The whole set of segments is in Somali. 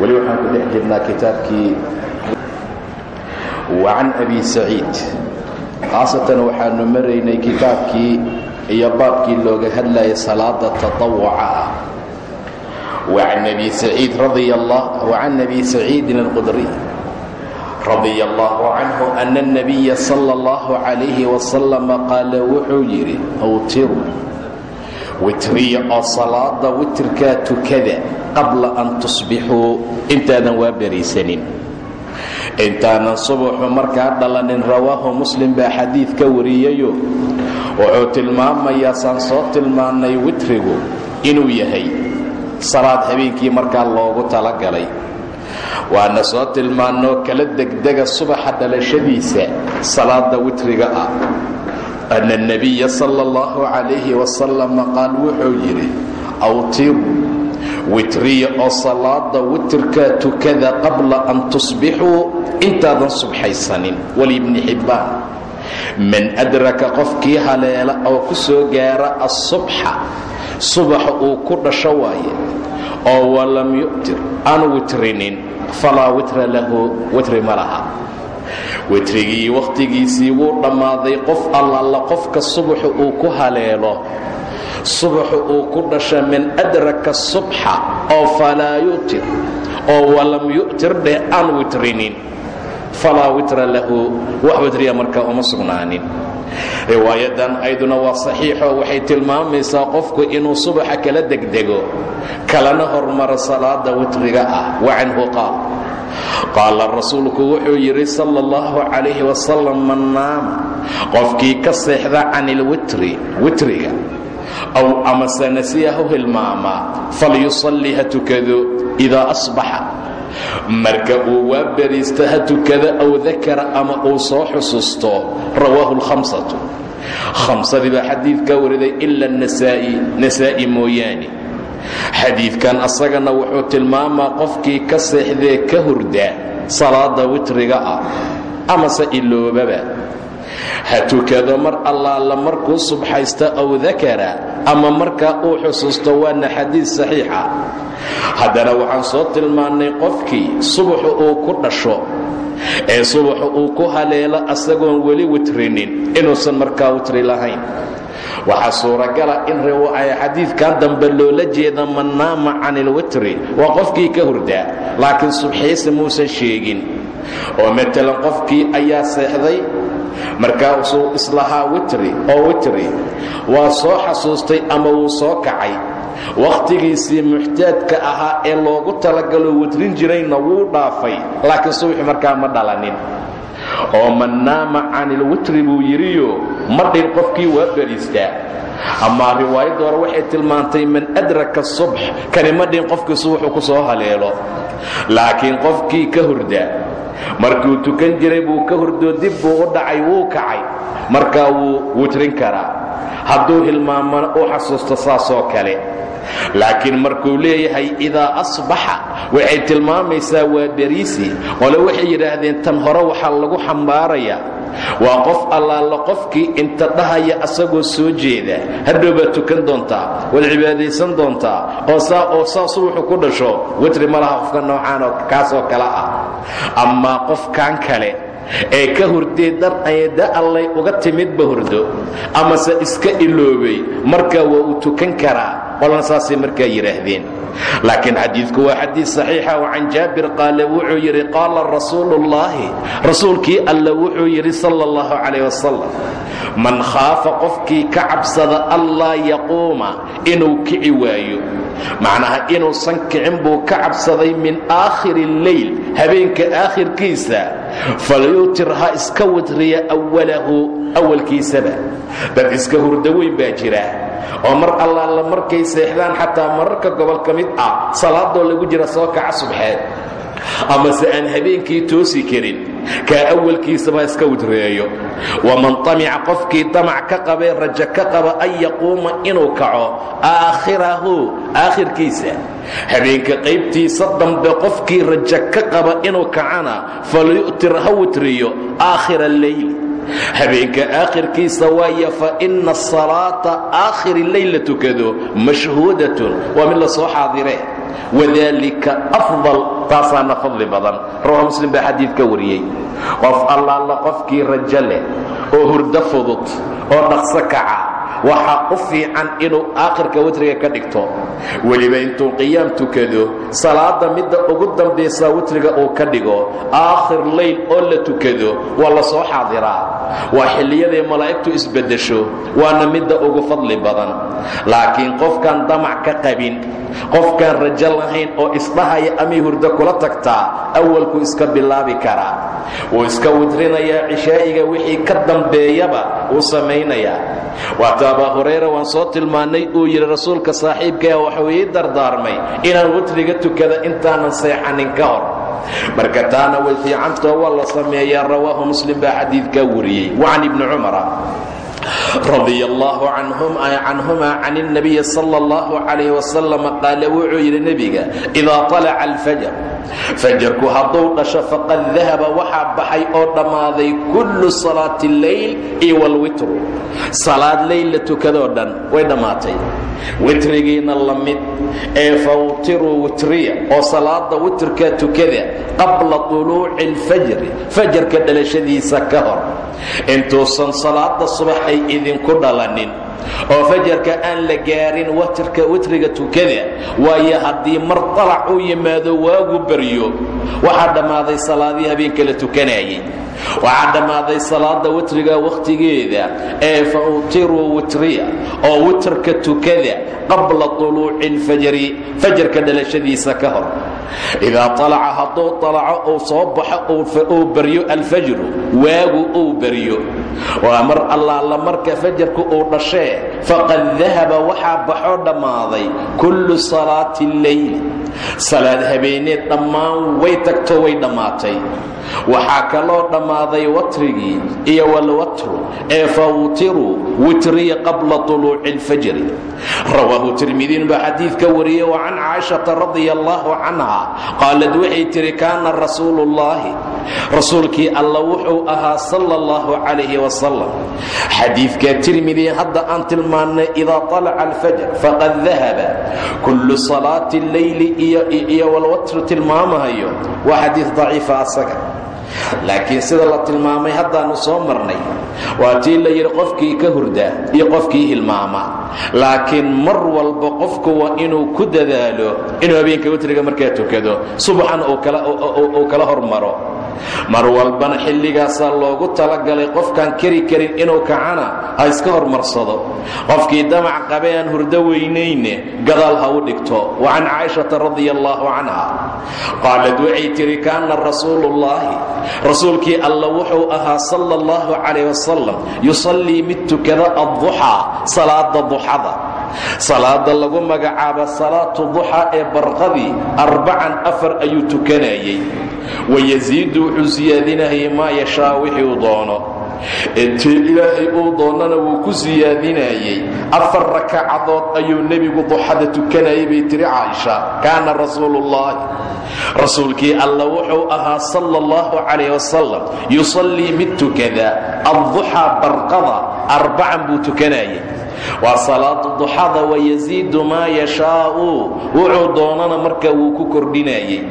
weli waxaan ku dhex jirnaa kitaabkii wa can abi saciid khaasatan waxaanu maraynay kitaabkii iyo baabkii looga hadlayay salaada taطawuca ah wacan abi saciid wacan abi saciidin alqudri radia allahu canhu ana الnabiya salى اllahu عalayhi wasalama qaala wuxuu yidhi awtiru witriya oo salaada witrkaa tukada qabla an tusbixuu. Intaadan waa beriisanin intaanan subaxu markaa dhalanin rawaahu muslim baa xadiid ka wariyayo. Wuxuu tilmaamayaa saan soo tilmaannay witrigu inuu yahay salaad habeenkii markaa loogu talagalay. Waana soo tilmaannoo kala degdega subaxa dhalashadiisa salaada witriga ah ana nabiya sala الله عليه wasalama qaal wuxuu yidhi awtiru witriya oo salaada witirkaa tukada qabla an tusbixuu intaadan subxaysanin weli bni xibbaan man adraka qofkii haleela oo ku soo gaara asubxa subaxa uu ku dhasho waaye oo walam yu'tir aanu witrinin falaa witra lahu witri ma laha witrigii wakhtigiisii wuu dhammaaday qof allalla qofka subaxu uu ku haleelo. Subaxu uu ku dhasha man adraka subxa oo falaa yu'tir oo walam yu'tir dheh aan witrinin. Falaa witra lahu wax witriya markaa uma sugnaanin. Riwaayadan ayduna waa saxiixoo waxay tilmaamaysaa qofku inuu subaxa kala degdego kalana hormaro salaada witriga ah. Wa qaal qaala rasuulku wuxuu yidhi sala اllahu calayhi wasalam man naama qofkii ka seexda can ilwitri witriga aw amase nasiyahu hilmaamaa falyusalli ha tukado idaa asbaxa. Marka uu waa beriista ha tukado aw dakara ama uu soo xusuusto rawaahu lhamsatu khamsadii baa xadiidka wariday ila nasaa'i nasaa'i mooyaane xadiidkan asagana wuxuu tilmaamaa qofkii ka seexdee ka hurda salaada witriga ah amase iloobaba. Ha tukado mar allaala markuu subxaysto aw dakara ama markaa uu xusuusto waana xadiid saxiixa haddana waxaan soo tilmaannay qofkii subaxu uu ku dhasho ee subaxu uu ku haleelo asagoon weli witrinin inuusan markaa witri lahayn waxaa suuragala in xadiidkan dambe loola jeeda man naama can ilwitri waa qofkii ka hurdaa. Laakiin subxiise muusan sheegin. Oo matalan qofkii ayaa seexday. Markaasuu islahaa witri oo witri. Waa soo xasuustay ama wuu soo kacay. Wakhtigiisii muxtaadka ahaa ee loogu talagalo witrin jirayna wuu dhaafay. Laakiin subaxi markaa ma dhalanin oo man naama can ilwitri buu yidhiyo ma dhin qofkii waa beriistaa amaa riwaayadda hore waxay tilmaantay man adraka subx kani ma dhin qofkii subaxu ku soo haleelo. Laakiin qofkii ka hurda markuu tukan jiray buu ka hurdoo dib buu u dhacay wuu kacay. Markaa wuu witrin karaa. Hadduu hilmaamana u xasuusto saasoo kale. Laakiin markuu leeyahay idaa asbaxa waxay tilmaamaysaa waa beriisi. Qole waxay yidhaahdeen tan hore waxaa lagu xambaarayaa. Waa qof allaala qofkii inta dhahaya asagoo soo jeeda. Hadhow baad tukan doontaa waad cibaadaysan doontaa oo saa oo saa subaxu ku dhasho witri ma laha qofka noocaanoo kaasoo kale ah. Amaa qofkan kale ee ka hurdee dar ayda allay uga timidba hurdo amase iska iloobay markaa waa uu tukan karaa qolana saasay markaa yidhaahdeen laakiin xadiidku waa xadiid saxiixa oo can jaabir qaale wuxuu yidhi qaala rasuuluullaahi rasuulkii alla wuxuu yidhi sala allahu calayh wasalam man khaafa qofkii ka cabsada allaa yaquuma inuu kici waayo. Macnaha inuusan kicin buu ka cabsaday min aakhiri اleyl habeenka aakhirkiisa. Falyuutir ha iska witriya awalahu awalkiisaba. Dad iska hurdo weyn baa jira oo mar allaala markay seexdaan xataa mararka gobol ka mid ah salaadoo lagu jira soo kaca subxeed amase aan habeenkii toosi karin kaa awalkiisaba iska witreeyo waman tamica qofkii damac ka qabee rajo ka qaba an yaquuma inuu kaco aakhirahu aakhirkiisa. Habeenka qaybtiisa dambe qofkii rajo ka qaba inuu kacana falyu'tir ha witriyo aakhira alleyli habeenka aakhirkiisa waaya fa inna asalaata aakhiri leyl la tukado mashhuudatun. Waa mid la soo xaadire. Wadalika afdal taasaana fadli badan. Rawaha muslim baa ka wariyey. Qof allaala qofkii rajo leh oo hurdo fudud oo dhaqso kaca waxaa u fiican inuu aakhirka witriga ka dhigto. Weliba intuu qiyaam tukado salaada midda ugu dambaysaa witriga uu ka dhigo aakhir leyl oo la tukado waa la soo xaadiraa waa xilliyaday malaa'igtu isbeddesho waana midda ugu fadli badan. Laakiin qofkaan damac ka qabin qofkaan rajo lahayn oo isdhahaya amay hurdo kula tagtaa awalku iska bilaabi karaa wuu iska witrinayaa cishaa'iga wixii ka dambeeyaba wuu samaynayaa waata abaa hurayra waan soo tilmaannay uu yidhi rasuulka saaxiibkaa waxuu ii dardaarmay inaan witriga tukada intaanan seexanin ka hor. Marka taana way fiicantao waa la sameeyaa rawaahu muslim baa xadiidkaa wariyey. Wacan ibni cumara radi allahu canhuma can الnabiyi sal اllahu calayh wasalam qaala wuxuu yidhi nebiga idaa طalaca alfajar fajarku hadduu dhasho faqad dahaba waxaa baxay oo dhammaaday kullu salaati اleyl iyo wاlwitru salaad leyl la tukadoo dhan way dhammaatay witrigiina la mid ee fawtiruu witriya oo salaada witrka tukada qabla طuluuci اlfajri fajarka dhalashadiisa ka hor intuusan salaada subax ay idinku dhalanin oo fajarka aan la gaarin watrka witriga tukada waayo haddii mar dalac uu yimaado waagu baryo waxaa dhammaaday salaadii habeenka la tukanayay waxaa dhammaaday salaada witriga waqtigeeda ee fa utiruu witriya oo witrka tukada qabla uluuci lfajri fajarka dhalashadiisa ka hor. Idaa alaca hadduu alaco uu soo baxo uu baryo alfajru waagu uu baryo. Waa mar allaala marka fajarku uu dhashee faqad dahaba waxaa baxoo dhammaaday kullu salaati leyl salaad habeeneed dhammaan way tagto way dhammaatay. Waxaa kaloo dhammaaday watrigii iyo walwatru ee fawtiruu witriya qabla طuluuci اlfajri rawaahu tirmidiin baa xadiidka wariyey wa can caaishata radia allahu canha qaalad waxay tihi kaana rasuulu ullaahi rasuulkii alla wuxuu ahaa sala اllahu calayhi wasalam xadiidka tirmidi hadda aan tilmaannay idaa طalaca alfajr faqad dahaba kullu salaati اlleyli iyo walwatru tilmaamahayo waa xadiid daciifa asaga laakiin sida la tilmaamay haddaannu soo marnay waa tii la yidhi qofkii ka hurda iyo qofkii hilmaama. Laakiin mar walba qofku waa inuu ku dadaalo inuu habeenka witriga markaa tukado. Subaxan uu kala hormaro mar walbana xilligaasaa loogu talagalay qofkaan keri karin inuu kacana ha iska hormarsado. Qofkii damac qabe aan hurdo weynayne gadaal ha u dhigto. Wa can caaishata radia allaahu canha. Qaalad waxay tihi kaana rasuuluullaahi rasuulkii alla wuxuu ahaa sala allahu calayh wasalam yusallii mid tukada adduxaa salaada duxada salaada lagu magacaaba salaatu duxaa ee barqadii arbacan afar ayuu tukanayay wayasiidu wuxuu siyaadinayay maa yashaa wixii uu doono. Intii ilaahay uu doonnana wuu ku siyaadinayey afar rakacadood ayuu nebigu duxada tukanayay bay tiri caaisha kaana rasuuluullaahi rasuulkii alla wuxuu ahaa sala allahu calayh wasalam yusallii mid tukada adduxaa barqada arbacan buu tukanayay waa salaadu duxada wayasiidu maa yashaau. Wuxuu doonana marka wuu ku kordhinayey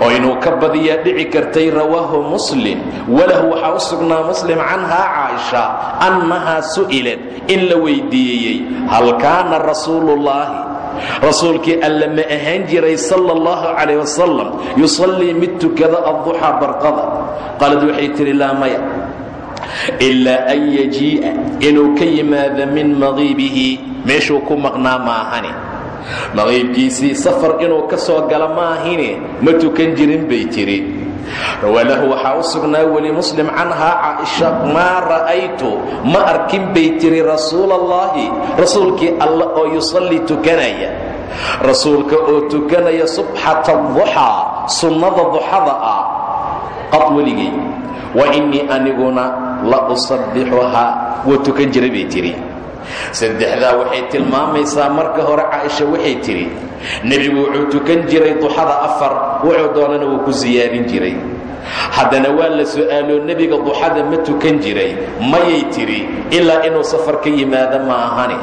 oo inuu ka badiyaa dhici kartay rawaahu muslim. Walahu waxaa u sugnaa muslim canhaa caaisha annahaa su'ilat in la weydiiyey hal kaana rasuuluullaahi rasuulkii alla ma ahaan jiray sala allahu calayh wasalam yusallii mid tukada adduxaa barqada. Qaalad waxay tihi laa maya ilaa an yajii'a inuu ka yimaado min maqiibihi meeshuu ku maqnaa maahane maqiibkiisii safar inuu ka soo gala maahine ma tukan jirin bay tiri. Walahu waxaa u sugnaa weli muslim canhaa caaisha maa ra'aytu? Ma arkin bay tiri rasuulallaahi rasuulkii alla oo yusallii tukanaya. Rasuulka oo tukanaya subxata duxaa sunnada duxada ah qad weligay. Wa innii aniguna la usabbixuhaa wuu tukan jiray bay tidhi saddexdaa waxay tilmaamaysaa marka hore caaisha waxay tidhi nebigu wuxuu tukan jiray duxada afar wuxuu doonana wuu ku siyaadin jiray. Haddana waa la su'aaloo nebiga duxada ma tukan jiray mayay tidhi ilaa inuu safar ka yimaado ma ahani.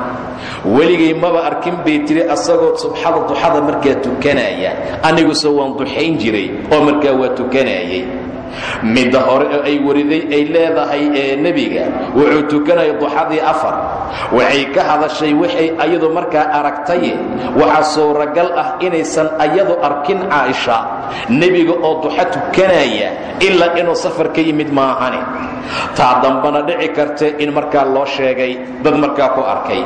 Weligay maba arkin bay tidhi asagoo subxada duxada markaa tukanaya aniguse waan duxayn jiray oo markaa waa tukanayay midda hore oo ay wariday ay leedahay ee nebiga. Wuxuu tukanaya duxadii afar. Waxay ka hadashay waxay ayadu markaa aragtaye. Waxaa suuragal ah inaysan ayadu arkin caaisha nebiga oo duxa tukanaya ilaa inuu safar ka yimid maahani. Taa dambana dhici karta in markaa loo sheegay dad markaa ku arkay.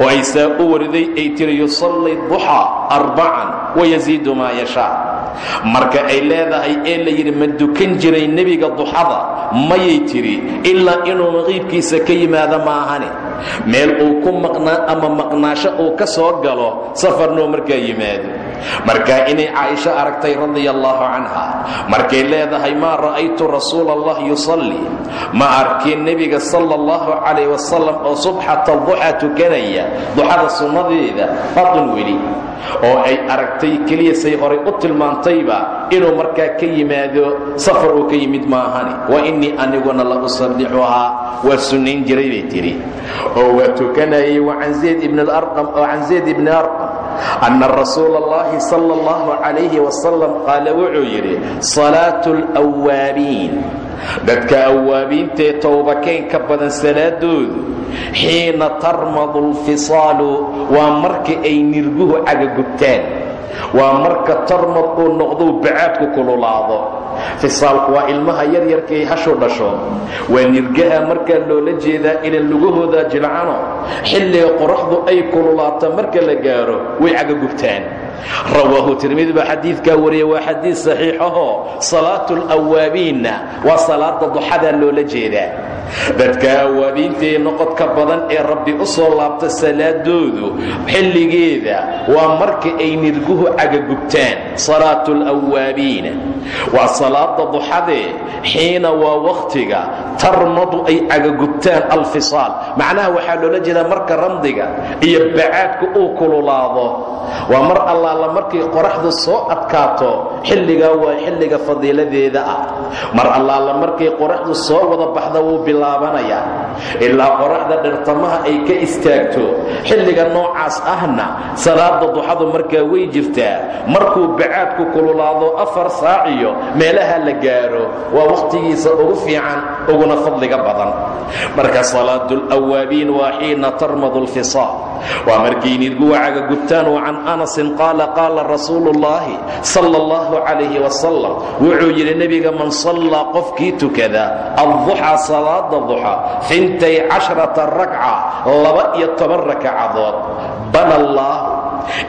Oo ay saa u wariday ay tiri yusalli duxaa arbacan wayasiidu maa yashaa. Marka ay leedahay ee la yidhi ma dukan jiray nebiga duxada mayay tidhi ilaa inuu maqiibkiisa ka yimaado maahane. Meel uu ku maqnaa ama maqnaasho uu ka soo galo safarnoo markaa yimaado markaa inay caaisho aragtay radia allaahu canha markay leedahay maa ra'aytu rasuula allah yusalli. Ma arkin nebiga sala allahu calayh wasalam oo subxata duxa tukanaya duxada sunnadeeda qadun weli. Oo ay aragtay keliya say horay u tilmaantayba inuu markaa ka yimaado safar uu ka yimid maahani. Wa innii aniguna la usabbixuhaa waa sunnayn jiray bay tidhi. Oo waa tukanayay wacan zayd ibn alarqam oo can zayd ibni arqam anna rasuula allahi sala allahu calayhi wasalam qaala wuxuu yidhi salaatu alwaabiin dadka awaabiintaee towbakeenka badan salaadoodu xiina tarmadu lfisaalu waa marka ay nirguhu cagagubtaan waa marka tarmad uu noqdou bacaadku kululaado fisaalku waa ilmaha yaryarkaay hashu dhasho. Waa nirgaha markaa loola jeedaa inan lugahooda jilcano xilliga qoraxdu ay kululaato marka la gaaro way cagagubtaan. Rawaahu tirmidi baa xadiidkaa wariya waa xadiid saxiixahoo salaatu lawaabiinna waa salaada duxadaa loola jeedaa dadka awaabiintaee noqodka badan ee rabbi u soo laabta salaadoodu xilligeeda waa marka ay nirguhu cagagubtaan salaatu lawaabiina waa salaada duxadee xiina waa wakhtiga tarmadu ay cagagubtaan alfisaal. Macnaha waxaa loola jeedaa marka ramdiga iyo bacaadku uu kululaado. Waa mar allaala markay qoraxdu soo adkaato xilligaa waa xilliga fadiiladeeda ah. Mar allaala markay qoraxdu soo wada baxda wuu bilaabanayaa ilaa qoraxda dhirtamaha ay ka istaagto. Xilliga noocaas ahna salaada duxadu markaa way jirtaa. Markuu bacaadku kululaado afar saaciyo meelaha la gaaro waa wakhtigiisa ugu fiican uguna fadliga badan. Marka salaatulawaabiin waa xiina tarmadu lfisaal waa markay nidguwa cagagubtaan wa can anasin qaala qaala rasuulu ullaahi sala allahu calayhi wasalam wuxuu yidhi nebiga man sallaa qofkii tukada adduxaa salaada duxa fintay casharata ragca laba-iyo toban rakacadood bana allaahu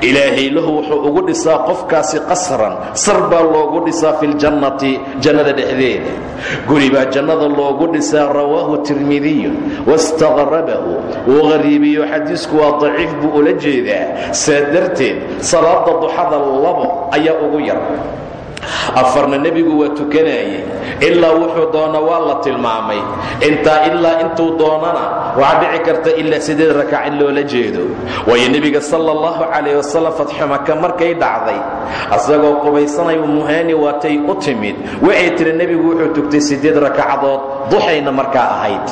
ilaahay lahu wuxuu ugu dhisaa qofkaasi qasran sar baa loogu dhisaa fi ljannati jannada dhexdeeda. Guri baa jannada loogu dhisaa rawaahu tirmidiyu wastaqrabahu wuu qariibiyo xadiisku waa daciif buu ula jeedaa. Saa darteed salaada duxada labo ayaa ugu yar afarna nebigu waa tukanayey ilaa wuxuu doona waa la tilmaamay. Intaa ilaa intuu doonana waxaa dhici karta ilaa sideed rakac in loola jeedo. Waayo nebiga sala allahu calayh wasalam fatxumaka markay dhacday asagoo qubaysanayu muhaani waatay u timid. Waxay tiri nebigu wuxuu tugtay sideed rakacadood duxayna markaa ahayd.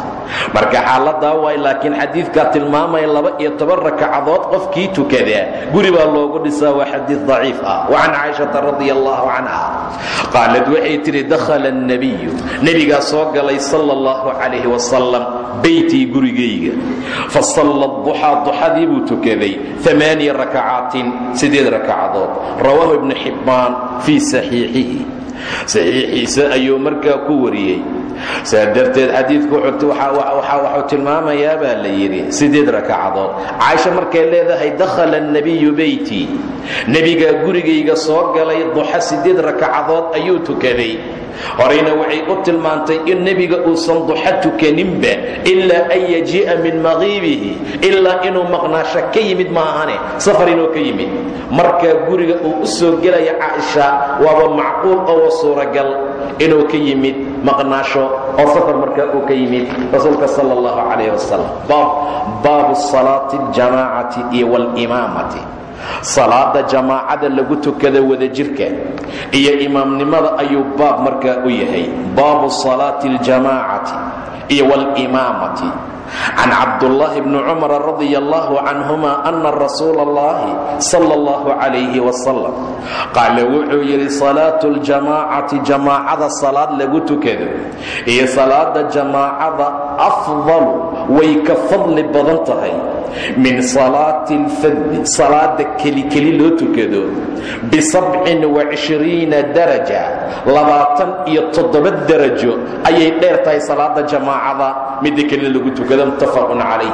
Marka xaaladaa waay laakiin xadiidkaa tilmaamaya laba iyo toban rakacadood qofkii tukadaa guri baa loogu dhisaa waa xadiid daciif ah. Wa can caaishata radia allahu canha qaalad waxay tidhi dakhala annabiyu nebigaa soo galay sala allahu calayhi wasalam baytii gurigayga fa salla duxaa duxadii buu tukaday amaaniya rakacaatin siddeed rakacadood rawaahu ibnu xibbaan fii saxiixihi. Saxiixiisa ayuu markaa ku wariyey saa darteed xadiidku waxuu tilmaamayaa baa la yidhi sideed rakacadood. Caaisha markay leedahay dakhala الnabiyu beyti nebigaa gurigayga soo galay duxa sideed rakacadood ayuu tukaday horeyna waxay u tilmaantay in nebiga uusan duxa tukaninba ilaa an yajii'a min maqiibihi ilaa inuu maqnaasho ka yimid maahane safar inuu ka yimid markaa guriga uu u soo gelaya caaisha waaba macquul oo suuragal inuu ka yimid maqnaasho oo safar markaa uu ka yimid rasuulka sal اllahu calayh wasalam baabu salaati اljamaacati iyo wاlimaamati salaada jamaacada lagu tukada wadajirka iyo imaamnimada ayuu baab markaa u yahay. Baabu salaati اljamaacati iyo wاlimaamati can cabdullaahi bni cumar radi allahu canhuma ana rasuula allahi sala allahu calayhi wasalam qaala wuxuu yidhi salaatu ljamaacati jamaacada salaad lagu tukado. Iyo salaada jamaacada afdalu way ka fadli badan tahay. Min salaati lfaddi salaada kelikeli loo tukado bisabcin wacishriina daraja labaatan iyo toddoba darajo ayay dheer tahay salaada jamaacada midda keli lagu tukado mutafaqun calayh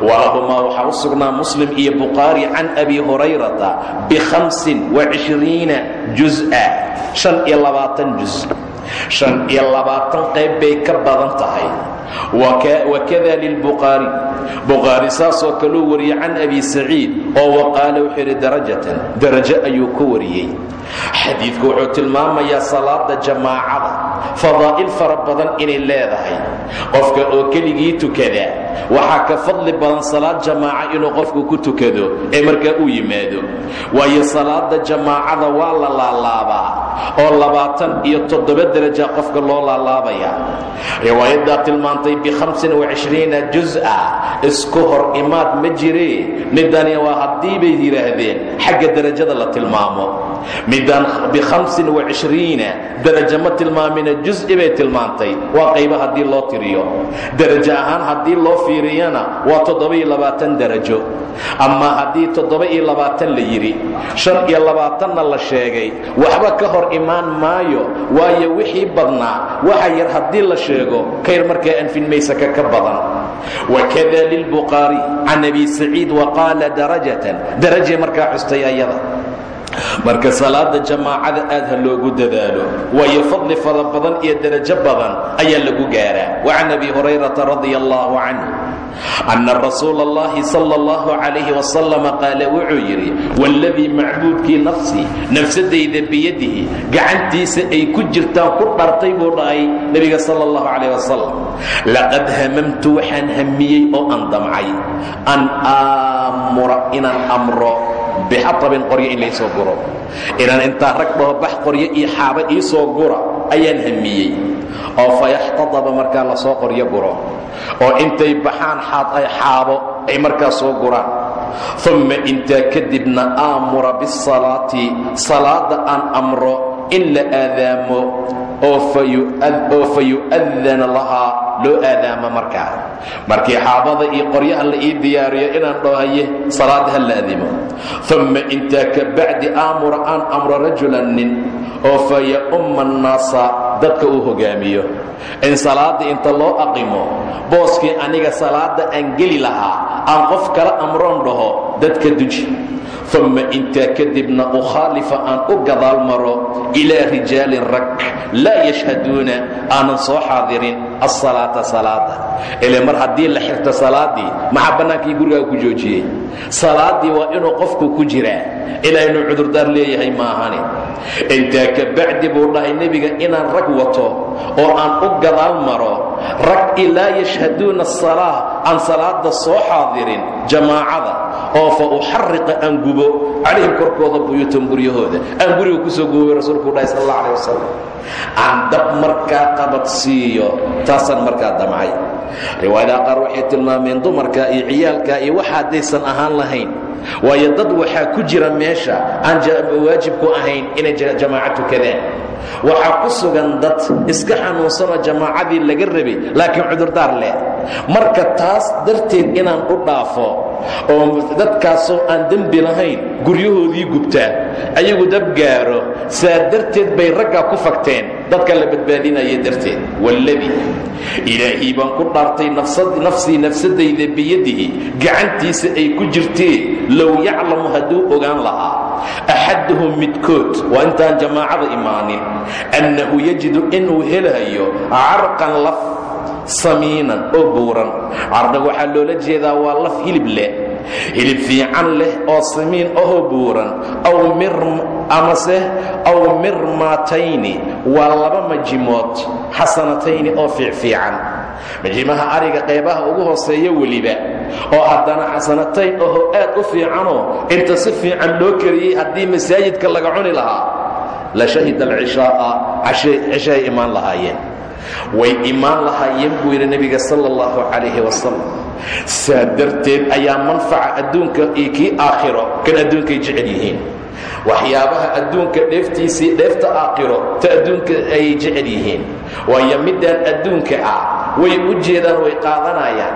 walahumaa waxaa u sugnaa muslim iyo bukhaari can abi hurayrata bihamsin wacishriina juz-a shan iyo labaatan juz. Shan iyo labaatan qayb bay ka badan tahay wakada lilbukhaari bukhaari saasoo kaluu wariyey can abi saciid oo waqaala wuxuu yidhi darajatan. Darajo ayuu ku wariyey. Xadiidku wuxuu tilmaamayaa salaada jamaacada fadaa'il fara badan inay leedahay. Qofka oo keligii tukada waxaa ka fadli badan salaad jamaaca inuu qofku ku tukado ee markaa uu yimaado. Waayo salaada jamaacada waa la laalaabaa oo labaatan iyo toddoba daraja qofka loo laalaabaya. Riwaayadaa tilmaantay bihamsin wacishriina juz-a. Isku hor imaad ma jiree midani waa haddii bay yidhaahdeen xagga derajada la tilmaamo. Midaan bihamsin wacishriina darajo ma tilmaamina juz-i bay tilmaantay. Waa qaybo haddii loo tiriyo. Darajo ahaan haddii loo fiiriyana waa toddoba-iyo labaatan darajo. Ama haddii toddoba-iyo labaatan la yidhi shan iyo labaatanna la sheegay waxba ka hor imaan maayo waayo wixii badnaa waxa yar haddii la sheego kayr markaa anfinmaysaka ka badan. Wakada lilbukhaari can abi saciid waqaala darajatan darajay markaa xustay ayada marka salaada jamaacada aad ha loogu dadaalo waayo fadli fara badan iyo darajo badan ayaa lagu gaaraa. Wacan abi hurayrata radia allahu canhu anna rasuula allahi sala allahu calayhi wasalama qaala wuxuu yidhi waaladii macbuudkii nafsii nafsadayda biyadihi gacantiisa ay ku jirtaan ku dhartay buu dhahay nebiga sala allahu calayh wasalam laqad hamamtu waxaan hamiyey oo aan damcay an aamura inaan amro bixatabin qoryo in laysoo guro inaan intaa rag dhaho bax qoryo iyo xaaba iisoo gura ayaan hamiyey oo fayaxtadaba markaa la soo qoryo guro oo intay baxaan xaad ay xaabo ay markaa soo guraan umma intaa kadibna aamura bisalaati salaada aan amro in la aadaamo oo fa yu'adana lahaa loo aadaamo markaa. Markii xaabada iyo qoryaha la ii diyaariyo inaan dhohaye salaada ha la adimo umma intaa ka bacdi aamura aan amro rajulan oo fa ya'umma annaasa dadka uu hogaamiyo. In salaada inta loo aqimo booskii aniga salaada aan geli lahaa aan qof kala amroon dhaho dadka duji umma intaa kadibna ukhaalifa aan u gadaal maro ilaa rijaalin rag laa yashhaduuna aanan soo xaadirin asalaata salaada. Ile mar haddii la xirto salaaddii maxaa bannaankii gurigaa ku joojiyey? Salaaddii waa inuu qofku ku jiraa. Ilaa inuu cudurdaar leeyahay maahani. Intaa ka bacdi buu dhahay nebiga inaan rag wato oo aan u gadaal maro rag ilaa yashhaduuna asalaa aan salaada soo xaadirin jamaacada oo fa uxariqa aan gubo calayhim korkooda buyuutan guryahooda aan guriga ku soo gubobay rasuulku dhahay sal alla alih aan dab markaa qabadsiiyo taasaan markaa damcay. Riwaayadaha qaar waxay tilmaameen dumarka iyo ciyaalka iyo waxa haddaysan ahaan lahayn. Waayo dad waxaa ku jira meesha aan waajib ku ahayn inay jamaaca tukadaan waxaa ku sugan dad iska xanuunsanoo jamaacadii laga rabay laakiin cudurdaar leh marka taas darteed inaan u dhaafo oo dadkaasoo aan dembi lahayn guryahoodii gubtaa ayagu dab gaaro saa darteed bay raggaa ku fagteen. Dadka la badbaadinaya darteed waladii ilaahii baan ku dhaartay nafsii nafsadayda biyadihi gacantiisa ay ku jirtee low yaclamu hadduu ogaan lahaa axaduhum midkood waa intaan jamaacada imaanin annahu yajidu inuu helayo carqan laf samiinan oo buuran cardag waxaa loola jeedaa waa laf hilib leh. Hilib fiican leh oo samiin ahoo buuran aw amase aw mirmatayni waa laba majimood xasanatayni oo fiicfiican majimaha ariga qaybaha ugu hooseeya weliba oo haddana xasanatayn ahoo aad u fiicanoo inta si fiican loo kariyey haddii masaajidka laga cuni lahaa la shahida alcishaaa cishaay imaan lahaayeen way imaan lahaayeen buu yidhi nebiga sala allahu calayhi wasalam. Saa darteed ayaa manfaca adduunka iyo kii aakhiro kan adduunkay jecel yihiin. Waxyaabaha adduunka dheeftiisii dheefta aakhiro ta adduunka ayay jecel yihiin. Waayo middaan adduunka ah way u jeedaan way qaadanayaan.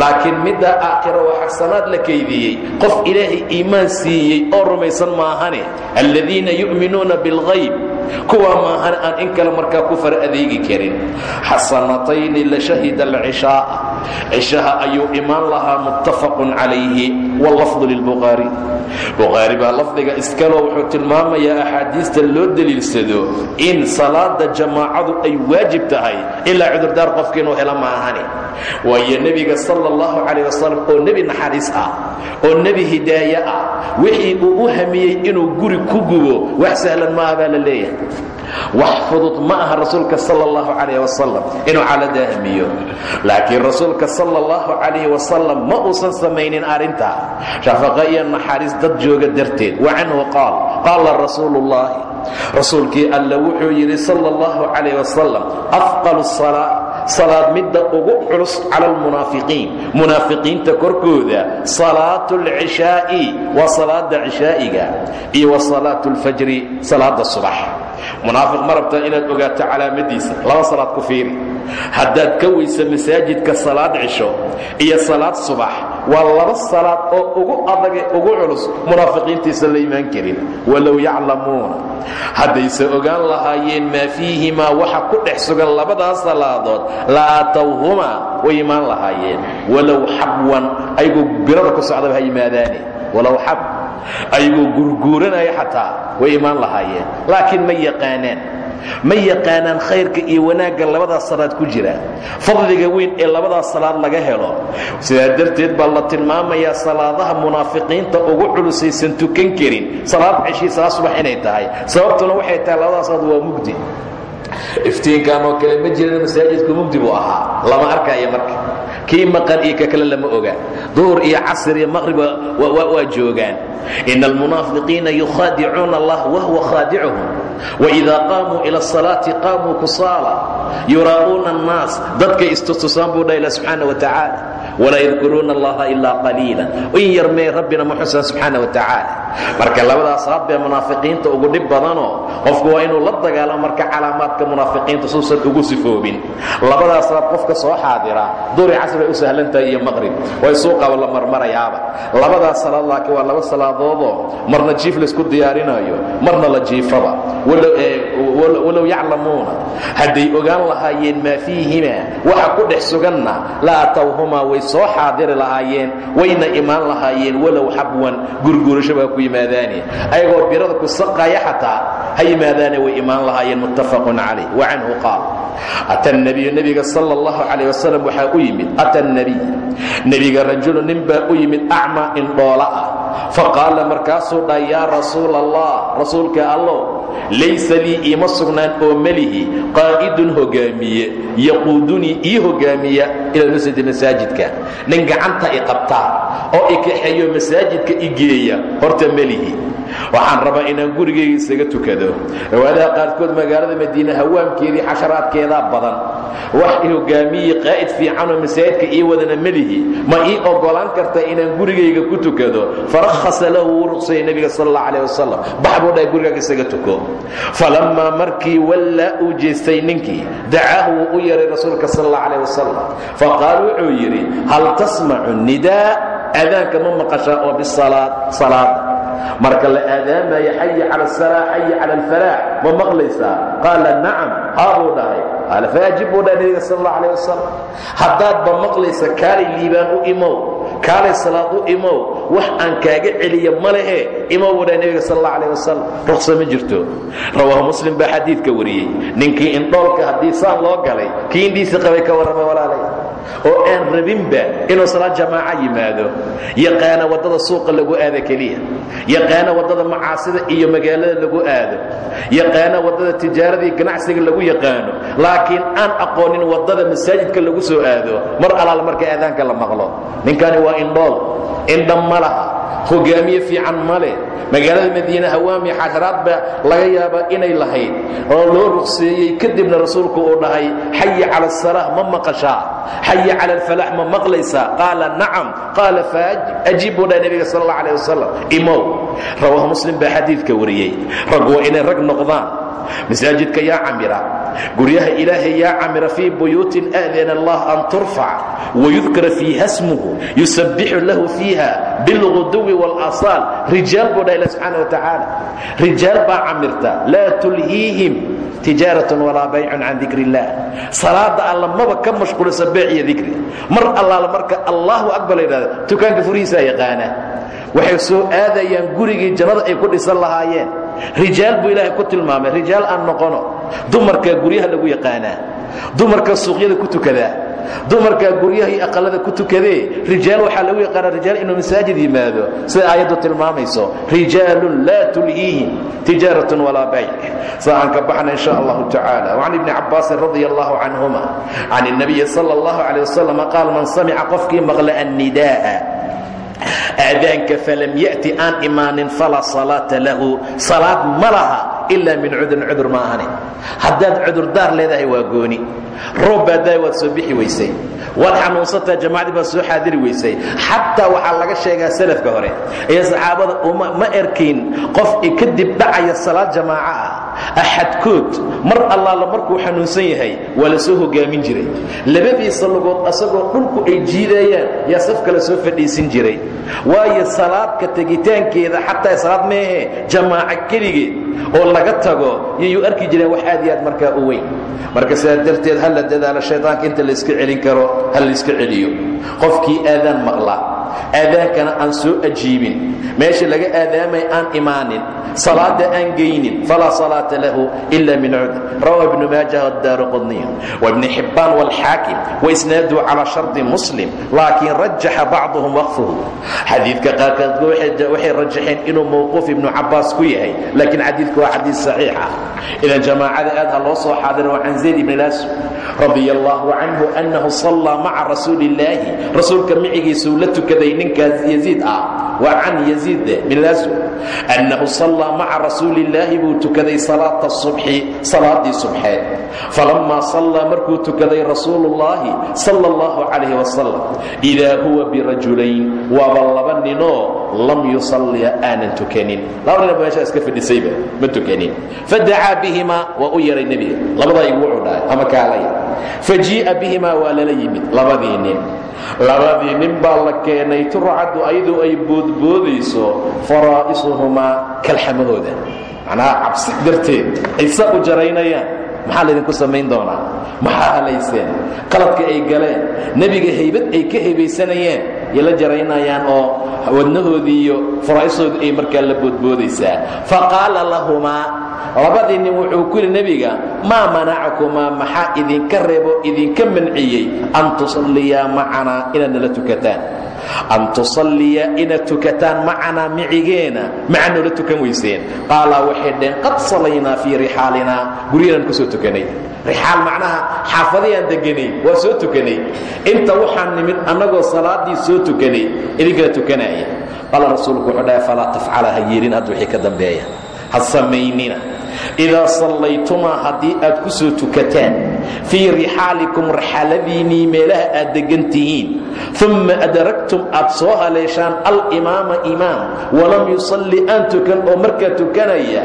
Laakiin middaa aakhiro waa xasanaad la kaydiyey qof ilaahay iimaan siiyey oo rumaysan maahane. Alladiina yu'minuuna bilghayb kuwaa maahan aan in kale markaa ku fara adeegi karin. Xasanatayni la shahida alcishaaa cishaha ayuu imaan lahaa muttafaqun calayhi wallafdu lilbukhaari bukhaari baa lafdiga iskaloo wuxuu tilmaamayaa axaadiista loo deliilsado in salaada jamaacadu ay waajib tahay ilaa cudurdaar qofka inuu helo maahane waayo nebiga sala allahu calayh wasalam oo nebi naxariis ah oo nebi hidaaye ah wixii uu u hamiyey inuu guri ku gubo wax sahlan maaha baa la leeyahay wax fudud ma aha rasuulka sal اllahu calayh wasalam inuu caladaa hamiyo laakiin rasuulka sal اllahu calayh wasalam ma uusan samaynin arrintaa shafaqo iyo naxariis dad jooga darteed wa canhu qaal qaala rasuulu اllahi rasuulkii alla wuxuu yidhi sal اllahu calayh wasalam afqal salaa salaad midda ugu culus cala almunaafiqiin munaafiqiinta korkooda salaatu alcishaa'i waa salaada cishaa'iga iyo wa salaatu alfajri salaada subax munaafiq ma rabtaa inaad ogaato calaamadiisa. Laba salaad ku fiiri. Haddaad ka weysa masaajidka salaad cisho iyo salaad subax waa laba salaad oo ugu adage ugu culus munaafiqiintiisa la imaan karin. Walow yaclamuuna haddayse ogaan lahaayeen maa fiihimaa waxa ku dhex sugan labadaas salaadood la aatawhumaa way imaan lahaayeen. Walow xabwan ayagoo birada ku socdaba ha yimaadaane. Walow xab ayagoo gurguuranaya xataa way imaan lahaayeen. Laakiin ma yaqaanaan ma yaqaanaan khayrka iyo wanaagga labadaas salaad ku jira fadliga weyn ee labadaas salaad laga helo. Sidaa darteed baa la tilmaamayaa salaadaha munaafiqiinta ugu culusaysan tukan karin. Salaad ceshii salaad subax inay tahay. Sababtuna waxay tahay labadaas salaad waa mugdi. Iftiinkan oo kale ma jiran masaajidku mugdi buu ahaa. Lama arkaya marka kii maqan iyo ka kale lama oga. Duhur iyo casr iyo maqrib waa joogaan. Ina almunaafiqiina yukhaadicuuna allah wahuwa khaadicuhum waidaa qaamuu ila asalaati qaamuu kusaala. Yuraa'uuna annaas. Dadkay istustusaan buu dha ila subxaana wa tacaala walaa yadkuruuna allaha ilaa qaliila in yarmee rabbina ma xusaan subxaana wa tacaala marka labadaas salaad bee munaafiqiinta ugu dhib badanoo qofku waa inuu la dagaalamo marka calaamaadka munaafiqiinta suusan ugu sifoobin labadaas salaad qofka soo xaadira duuri casr bay u sahlan tahay iyo maqrib way suuqaba la marmarayaaba labadaas salaad laakiin waa laba salaadoodoo marna jiif laysku diyaarinayo marna la jiifaba walow yaclamuuna hadday ogaan lahaayeen maa fiihimaa waxa ku dhex suganna la atawhumaa way soo xaadiri lahaayeen wayna imaan lahaayeen walow xabwan gurgurasho baa ku yimaadaane ayagoo birada ku saqaya xataa ha yimaadaane way imaan lahaayeen muttafaqun calayh. Wa canhu qaal ata nabiyu nebiga sal اllahu calayh wasalam waxaa u yimid ata nabiy nebiga rajulu nin baa u yimid acmaa indhoola ah. Faqaala markaasuu dha yaa rasuula allah rasuulka allow laysa lii iima sugnaan oo melihi qaa'idun hogaamiye yaquudunii ii hogaamiya ila masjidi masaajidka. Nin gacanta i qabtaa oo i kaxeeyo masaajidka i geeya horta melihi waxaan rabaa inaan gurigayga isaga tukado. Riwaayadaha qaarkood magaalada madiine hawaamkeedii xasharaadkeedaa badan. Wax i hogaamiye qaa'id fiicanoo masaajidka ii wadana melihi ma ii oggolaan karta inaan gurigayga ku tukado. Farakhasa lahu wuu ruqsayay nebiga sal alla calah wasalam bax buu dhahay gurigaaga isaga tuko. Falammaa markii wallaa uu jeestay ninkii dacaahu wuu u yeeray rasuulka sal alla calah wasalam faqaal wuxuu yidhi hal tasmacu nidaa? Adaanka ma maqashaa oo bisalaad salaada marka la aadaamaya xaya cala asalaa xaya cala alfalaax ma maqlaysaa? Qaala nacam. Haabuu dhahay. Qaala faajib buu dhahay nebiga sal alla alah wasalam haddaadba maqlaysa kaalay liibaan u imow kaalay salaad u imow wax aan kaaga celiya ma lehe imow buu dhahay nebiga sal alla alah wasalam ruqsa ma jirto. Rawaahu muslim baa xadiidka wariyey. Ninkii indhoolka haddii saan loo galay kii qabay ka warramay walaalay oo aan rabinba inuu salaad jamaaca yimaado. Yaqaana waddada suuqa lagu aado keliya. Yaqaana waddada macaasida iyo magaalada lagu aado. Yaqaana waddada tijaarada iyo ganacsiga lagu yaqaano. Laakiin aan aqoonin waddada masaajidka lagu soo aado. Mar alaal marka aadaanka la maqlo. Ninkani waa indhool. Indha ma hogaamiye fiican ma leh magaalada madiine hawaami xasharaad baa laga yaabaa inay lahayd. Oo loo ruqseeyey kadibna rasuulku uu dhahay xaya cala asalaa ma maqashaa. Xaya cala alfalaax ma maqlaysaa qaala nacam. Qaala faajib buu dhahay nebiga sal alla alah wasalam imow. Rawaahu muslim baa xadiidka wariyey. Rag waa inay rag noqdaan masaajidka yaa camira guryaha ilaahay yaa camira fii buyuutin aadana allah an turfac wayudkara fiiha smuhu yusabbixu lahu fiiha bilguduwi wاlasaal rijaal buu dhaha ilah subxaana wa tacaala rijaal baa camirta laa tulhiihim tijaaratun walaa baycun can dikr illah salaada alla maba ka mashquulisa beec iyo dikri. Mar allaala marka allahu akbar la yidhahda dukaanka furihiisaa yaqaana waxay soo aadayaan gurigii jannada ay ku dhisan lahaayeen rijaal buu ilaahay ku tilmaamay. Rijaal aan noqono dumarkaa guryaha lagu yaqaanaa dumarkaa suuqyada ku tukadaa dumarkaa guryaha iyo aqallada ku tukadee rijaal waxaa lagu yaqaanaa rijaal inuu masaajid yimaado. Sida aayaddu tilmaamayso rijaalun laa tulhiihim tijaaratun walaa bayc saa ka baxna in sha allahu tacaala. Wacan ibni cabbaasin radia allahu canhuma can اlnabiyi sala اllahu qaal man samica qofkii maqla annida'a aadaanka falam yأti aan imaanin falaa salaata lahu. Salaad ma ilaa min cudurin cudur ma ahani haddaad cudurdaar leedahay waa gooni roob baadaay waad soo bixi weysay waad xanuunsantaha jamacadii baad soo xaadiri weysay xataa waxaa laga sheegaa salafka hore ee saxaabada ma erkayn qof kadib dhacaya salaad jamaaca ah axadkood mar allaala markuu xanuunsan yahay waa la soo hogaamin jiray labadiisa lugood asagoo dhulku ay jiidayaan yaa saf kale soo fadhiisin jiray waayo salaadka tegitaankeeda xataa salaad meehe jamaaca keligeed oo laga tago yayuu arki jireen wax aad iyo aad markaa u weyn. Marka sidaa darteed ha la dadaalo shaydaanka inta layska celin karo ha layska celiyo. Qofkii aadaan maqla aadaankana aan soo ajiibin. Meesha laga aadaamay aan imaanin. Salaada aan geynin. Falaa salaata lahu ila min cudr. Rawa ibnu maajah adaaru qudniy wibni xibbaan wاlxaakim waisnaaduu calaa shardi muslim. Laakiin rajaxa bacduhum waqfuhu. Xadiidka qaarkood waxay rajaxeen inuu mawquuf ibnu cabaas ku yahay. Laakiin xadiidku waa xadiid saxiixa. Idan jamaacada aad ha loo soo xaadiro can zayd ibn laasud radi annahu sallaa maca rasuuli illaahi rasuulka micigiisuu la ninkaas yaziid ah waa can yaziid bin laasud annahu sallaa maca rasuuli illaahi buu tukaday salaata subxi salaadii subxeed falammaa sallaa markuu tukaday rasuulullaahi sala allahu calayh wasalam idaa huwa birajulayn waaba laba ninoo lam yusalliya aanan tukanin. Laba meeshaa iska fadhisayba ma tukanin. Fadacaa bihimaa waa u yaray nebiga. Labadaa igu ama kaalaya fajii'a bihimaa waa lala yimid labadii nin. Labadii baa la keenay turcaddu ayadoo ay boodboodayso faraa'isuhumaa kalxamahooda macnaha cabsi darteed ay saa u jaraynayaan. Maxaa laydinku samayn doonaa? Maxaa halayseen qaladka ay galeen? Nebiga haybad ay ka haybaysanayeen yay la jaraynayaan oo wadnahoodii iyo faraa'isoodu ay markaa la boodboodaysaa. Faqaala lahumaa labadii nin wuxuu ku yidhi nebiga maa manacakumaa maxaa idinka reebo idinka manciyey an tusalliyaa macanaa inaad nala tukataan. An tusalliya inaad tukataan macanaa micigeena maca noola tukan weyseen. Qaalaa waxay dheen qad salaynaa fii rixaalinaa guryadan ku tukanay rixaal macnaha xaafadayaan deganay waa soo tukanay. Inta waxaan nimid annagoo salaaddii soo tukanay idinkala tukanaya qaala rasuulku wuxuu dhahay falaa tafcala ha yeelin hadda wixii ka dambeeya. Ha aad ku soo tukataan fii rixaalikum raxaladiinnii meelaha aad deggan tihiin umma adragtum aad soo haleeshaan alimaama imaam walam yusalli aan tukan oo markaa tukanaya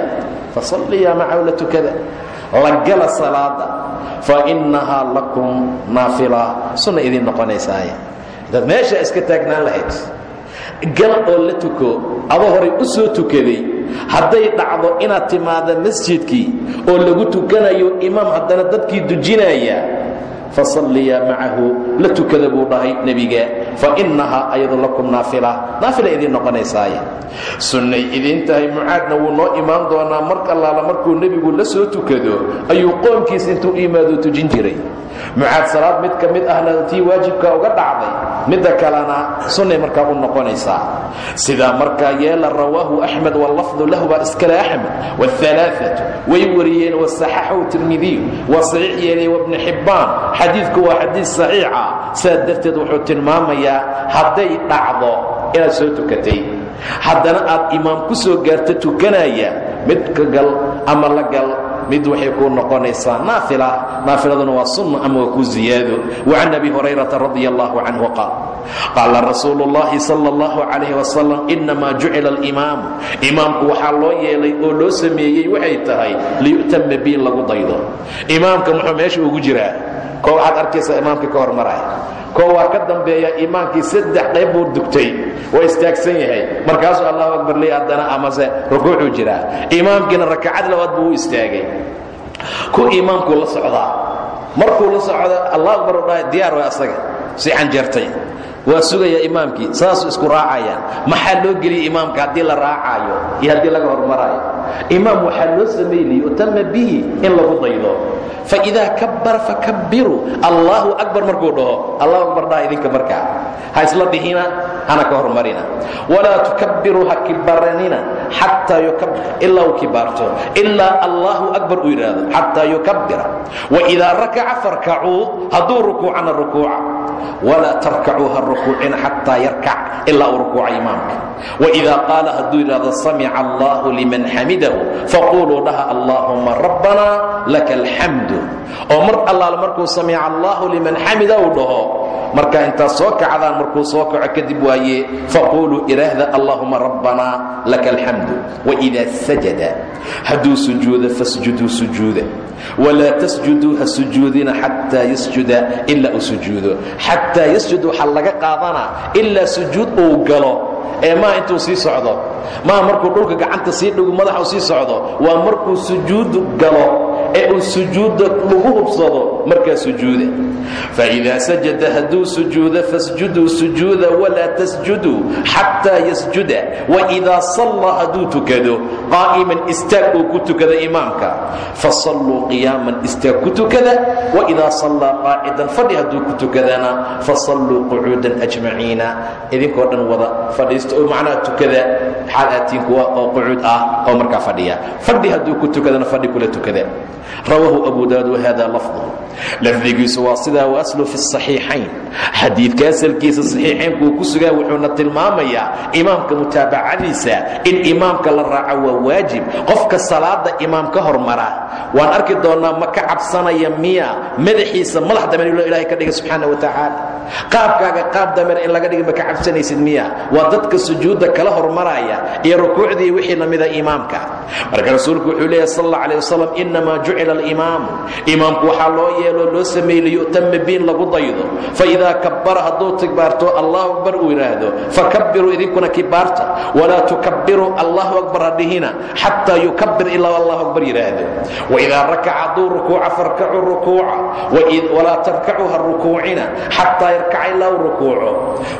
fasalliyaa macahu la tukada la gala salaada. Fa innahaa lakum naafila. Sunna idiin noqonaysaaye. Hadaad meesha iska taagnaan lahayd gal oo la tuko adoo horay u soo tukaday hadday dhacdo inaad timaada masjidkii oo lagu tukanayo imaam haddana dadkii dujinaya fasalliyaa macahu la tukada buu dhahay nebiga. Fa innahaa ayadu lakum naafila. Naafila idiin noqonaysaaye. Sunnay idiin tahay mucaadna wuu noo imaan doonaa. Mar allaala markuu nebigu la soo tukado ayuu qoomkiis intuu imaado tujin jiray mucaad salaad mid ka mid ahna tii waajibka uga dhacday. Midda kalena sunnay markaa u noqonaysaa. Sidaa markaa yeela rawaahu axmed wallafdu lahu baa iskale axmed waalaaatu way wariyeen wasaxaxahu tirmidiyu waa saxiix yeelay wabni xibbaan xadiidku waa xadiid saxiixa. Sidaa darteed wuxuu tilmaamayaa hadday dhacdo inaad soo tukatay. Haddana aad imaam ku soo gaarta tukanaya mid ka gal ama la gal mid waxay kuu noqonaysaa naafila. Naafiladuna waa sunna ama waa ku ziyaado. Wacan abi hurayrata radi allahu canhu qaal. Qaala rasuulu اllahi sal اllahu calayh wasalam inamaa jucila alimaamu imaamku waxaa loo yeelay oo loo sameeyey waxay tahay liyu'tama bi lagu daydo. Imaamka muxuu ugu jiraa. Koo waxaad arkaysaa imaamka ka hormaraya koo waa ka dambeeya imaankii saddex qayb buu dugtay. Waa istaagsan yahay. Markaasuu allahu akbar ley haddana amase rukuucuu jiraa imaamkiina rakacad labaad buu u istaagay. Ku imaamkuu la socdaa. Markuu la socdo allah akbar u diyaar waa asaga. Si canjeertay waa sugaya imaamkii saasuu isku raacayaan maxaa loo geliyay imaamka haddii la raacaayo iyo haddii laga hormaraayo imaam waxaa loo sameeyey liyu'tama bihi in lagu daydo. Faidaa kabbara fakabiruu allaahu akbar markuu dhaho allahu akbar dhaha idinka markaa ha isla dhihina hana ka hormarina. Walaa tukabbiruu ha kibaranina xataa ilaa uu kibaarto. Ilaa allaahu akbar uu yidhaahdo yukabbira. Waidaa rakaca farkacuu hadduu rukuucana rukuuca. Walaa tarkacuu ha rukuucina xataa yarkac ilaa uu rukuuca imaamka. Waidaa qaala hadduu yidhahdo samica allahu liman xamidahu faquluu dhaha allaahuma rabbana laka alxamdu oo mar allaale markuu samica allahu liman xamida uu dhaho markaa intaad soo kacdaan markuu soo kaco kadib waaye faquluu iraahda allahuma rabbana laka alxamdu waidaa sajada. Hadduu sujuudo fasjuduu sujuuda. Walaa tasjuduu ha sujuudina xataa yasjuda ilaa uu sujuudo. Xataa yasjud waxaa laga qaadanaa ilaa sujuud uu galo ee maa intuu sii socdo. Maa markuu dhulka gacanta sii dhigu madaxa u sii socdo. Waa markuu sujuudu galo ee uu sujuudda lagu hubsado markaa sujuuda faidaa sajada hadduu sujuudo fasjuduu sujuuda walaa tasjuduu xataa yasjuda waidaa sallaa hadduu tukado qaa'iman istaag uu ku tukada imaamka. Fasalluu qiyaaman istaag ku tukada waidaa sallaa qaacidan fadhi hadduu ku tukadana fasalluu qucuudan ajmaciina. Idinkoo dhan wada fadhiista oo macnaha tukada xaal aatiin kuwa oo qucuud ah oo markaa fadhiya. Fadhi hadduu ku tukadana fadhi kula tukada rawaahu abu daawud wahada lafduhu lafdigiisu waa sidaa waaslu fi saxiixayn xadiidka asalkiisa saxiixaynkuu ku sugaa wuxuuna tilmaamayaa imaamka mutaabacadiisa in imaamka la raaco waa waajib qofka salaada imaam ka hormara. Waan arki doonnaa ma ka cabsanaya miya madaxiisa madax damen ilo ilahay ka dhiga subxaana wa tacaala. Qaabkaaga qaab damen in laga dhiga ma ka cabsanaysid miya. Waa dadka sujuudda kala hormaraya iyo rukuucdii wixii lamida imaamka. Marka rasuulku wuxuu leeyahy sal jucila alimaamu imaamku waxaa loo yeeloo loo sameeyey liyu'tama biin lagu daydo. Faidaa kabbara hadduu kibaarto allahu akbar uu yidhaahdo fakabbiruu idinkuna kibaarta walaa tukabbiruu allahu akbar ha dhihina xataa yukabbir ilaa allahu akbar yidhaahdo waidaa rakaca hadduu rukuuca farkacuu rukuuca. Walaa tarkacuu ha rukuucina xataa yarkaca ilaa uu rukuuco.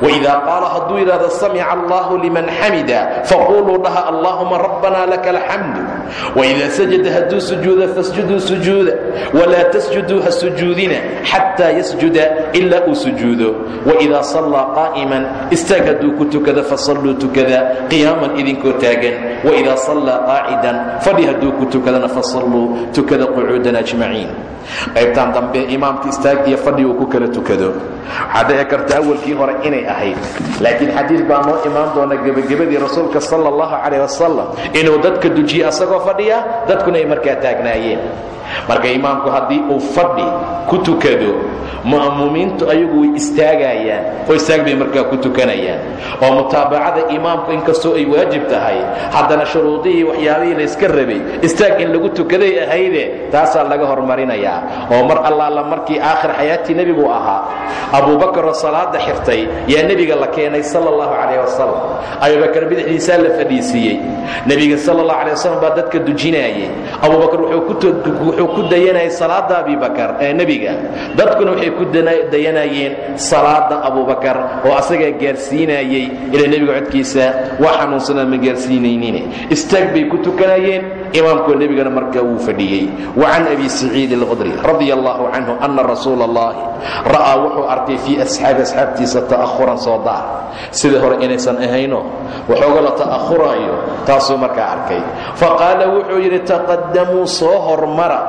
Waidaa qaala hadduu yidhahdo samica allahu liman xamida faquluu dhaha allahuma rabbana laka alxamdu waidaa sajada hadduu sujuuda fasjuduu sujuuda walaa tasjuduu ha sujuudina xataa yasjuda ilaa uu sujuudo. Waidaa sallaa qaa'iman istaag hadduu ku tukada qiyaaman idinkoo taagan. Waidaa sallaa qaacidan fadhi hadduu ku tukadana fasalluu tukada qucuudan ajmaciin. Qaybtaan dambe imaamka istaag iyo fadhi ku kala tukado. Waxaa dhici karta hore inay ahayd. Laakiin xadiid baa noo imaan doona gebagabadii rasuulka sala allahu calayh wasalam inuu dadka dujiye asagoo fadhiya dadkuna markaa taagnaayeen marka imaamku haddii uu fadhi ku tukado ma'muumiintu ayagu way istaagayaan. Oo istaag bay markaa ku tukanayaan. Oo mutaabacada imaamku inkastoo ay waajib tahay haddana shuruudihii waxyaabihii layska rabay istaag in lagu tukaday ahayde taasaa laga hormarinayaa oo mar allaala markii aakhir xayaatii nebigu ahaa abuubakaroo salaada xirtay yaa nebiga la keenay sal allahu calayh wasalam abubakar bidixdiisaa la fadhiisiiyey nebiga sal allahu alay wasalam baa dadka dujinaayey abubakar wuxuu ku dayanayay salaada abibakar ee nebiga. Dadkuna waxay ku dayanayeen salaada abubakar oo asagaa gaarsiinayey ila nebiga codkiisa waa xanuunsanaa ma gaarsiinaynin istaag bay ku tukanayeen imaamkoo nebigana markaa wuu fadhiyey. Wa can abi saciid alqudri radia allahu canhu ana rasuula allahi ra'aa wuxuu arkay fii asxaabi asxaabtiisa ta'ahuran soo daa sidii hore inaysan ahayno waxooga la ta'ahuraayo taasuu markaa arkay. Faqaala wuxuu yidhi taqadamuu soo hormara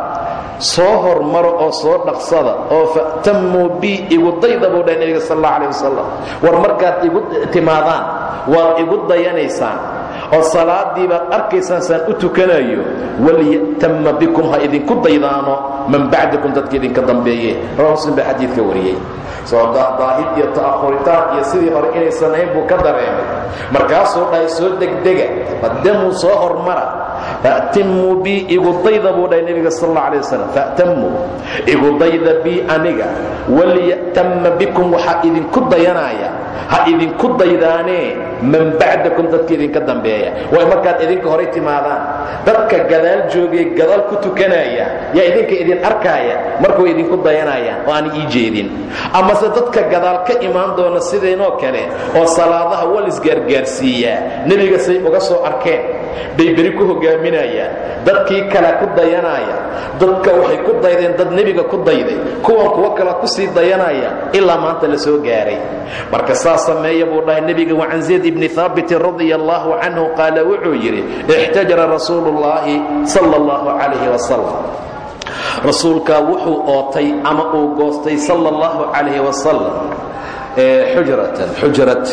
soo hormaro oo soo dhaqsada oo fa'tammuu bi igu dayda buu dhahay nebiga sal war markaad igu timaadaan waad igu dayanaysaan oo salaadii baad arkaysaan saan u tukanayo walya'tamma bikum ha idinku daydaano man bacdakum dadka idinka dambeeye rawa muslim baa xadiidka wariyey. Soo daahid iyo ta'ahuritaan iyo sidii hore inaysan ahayn buu ka dareemay. Markaasuu dhahay soo degdega qadamuu soo hormara. Fa'timmuu bi igu dayda buu dhahay nebiga sal alla alay wasalam fa'tammuu igu dayda bi aniga. Walya'tamma bikum waxaa idinku dayanaya ha idinku daydaanee man bacdakum dadka idinka dambeeya way markaad idinka horay timaadaan dadka gadaal joogay gadaal ku tukanaya yaa idinka idin arkaaya marka idinku dayanayaan oo aan ii jeedin amase dadka gadaal ka imaan doona sidaynoo kale oo salaadaha wal isgaargaarsiiyaa nebiga say uga soo arkeen bay beri ku hogaaminayaan dadkii kale ku dayanaya dadka waxay ku daydeen dad nebiga ku dayday kuwan kuwo kale ku sii dayanaya ilaa maanta la soo gaaray marka saa sameeya buu dhahay nebiga wacan zayd ibni haabitin radia allahu canhu qaala wuxuu yidhi ixtajara rasuulu ullaahi sala allahu calayhi wasalam wuxuu ootay ama uu goostay sala allahu calayhi wasalam xujratan xujrad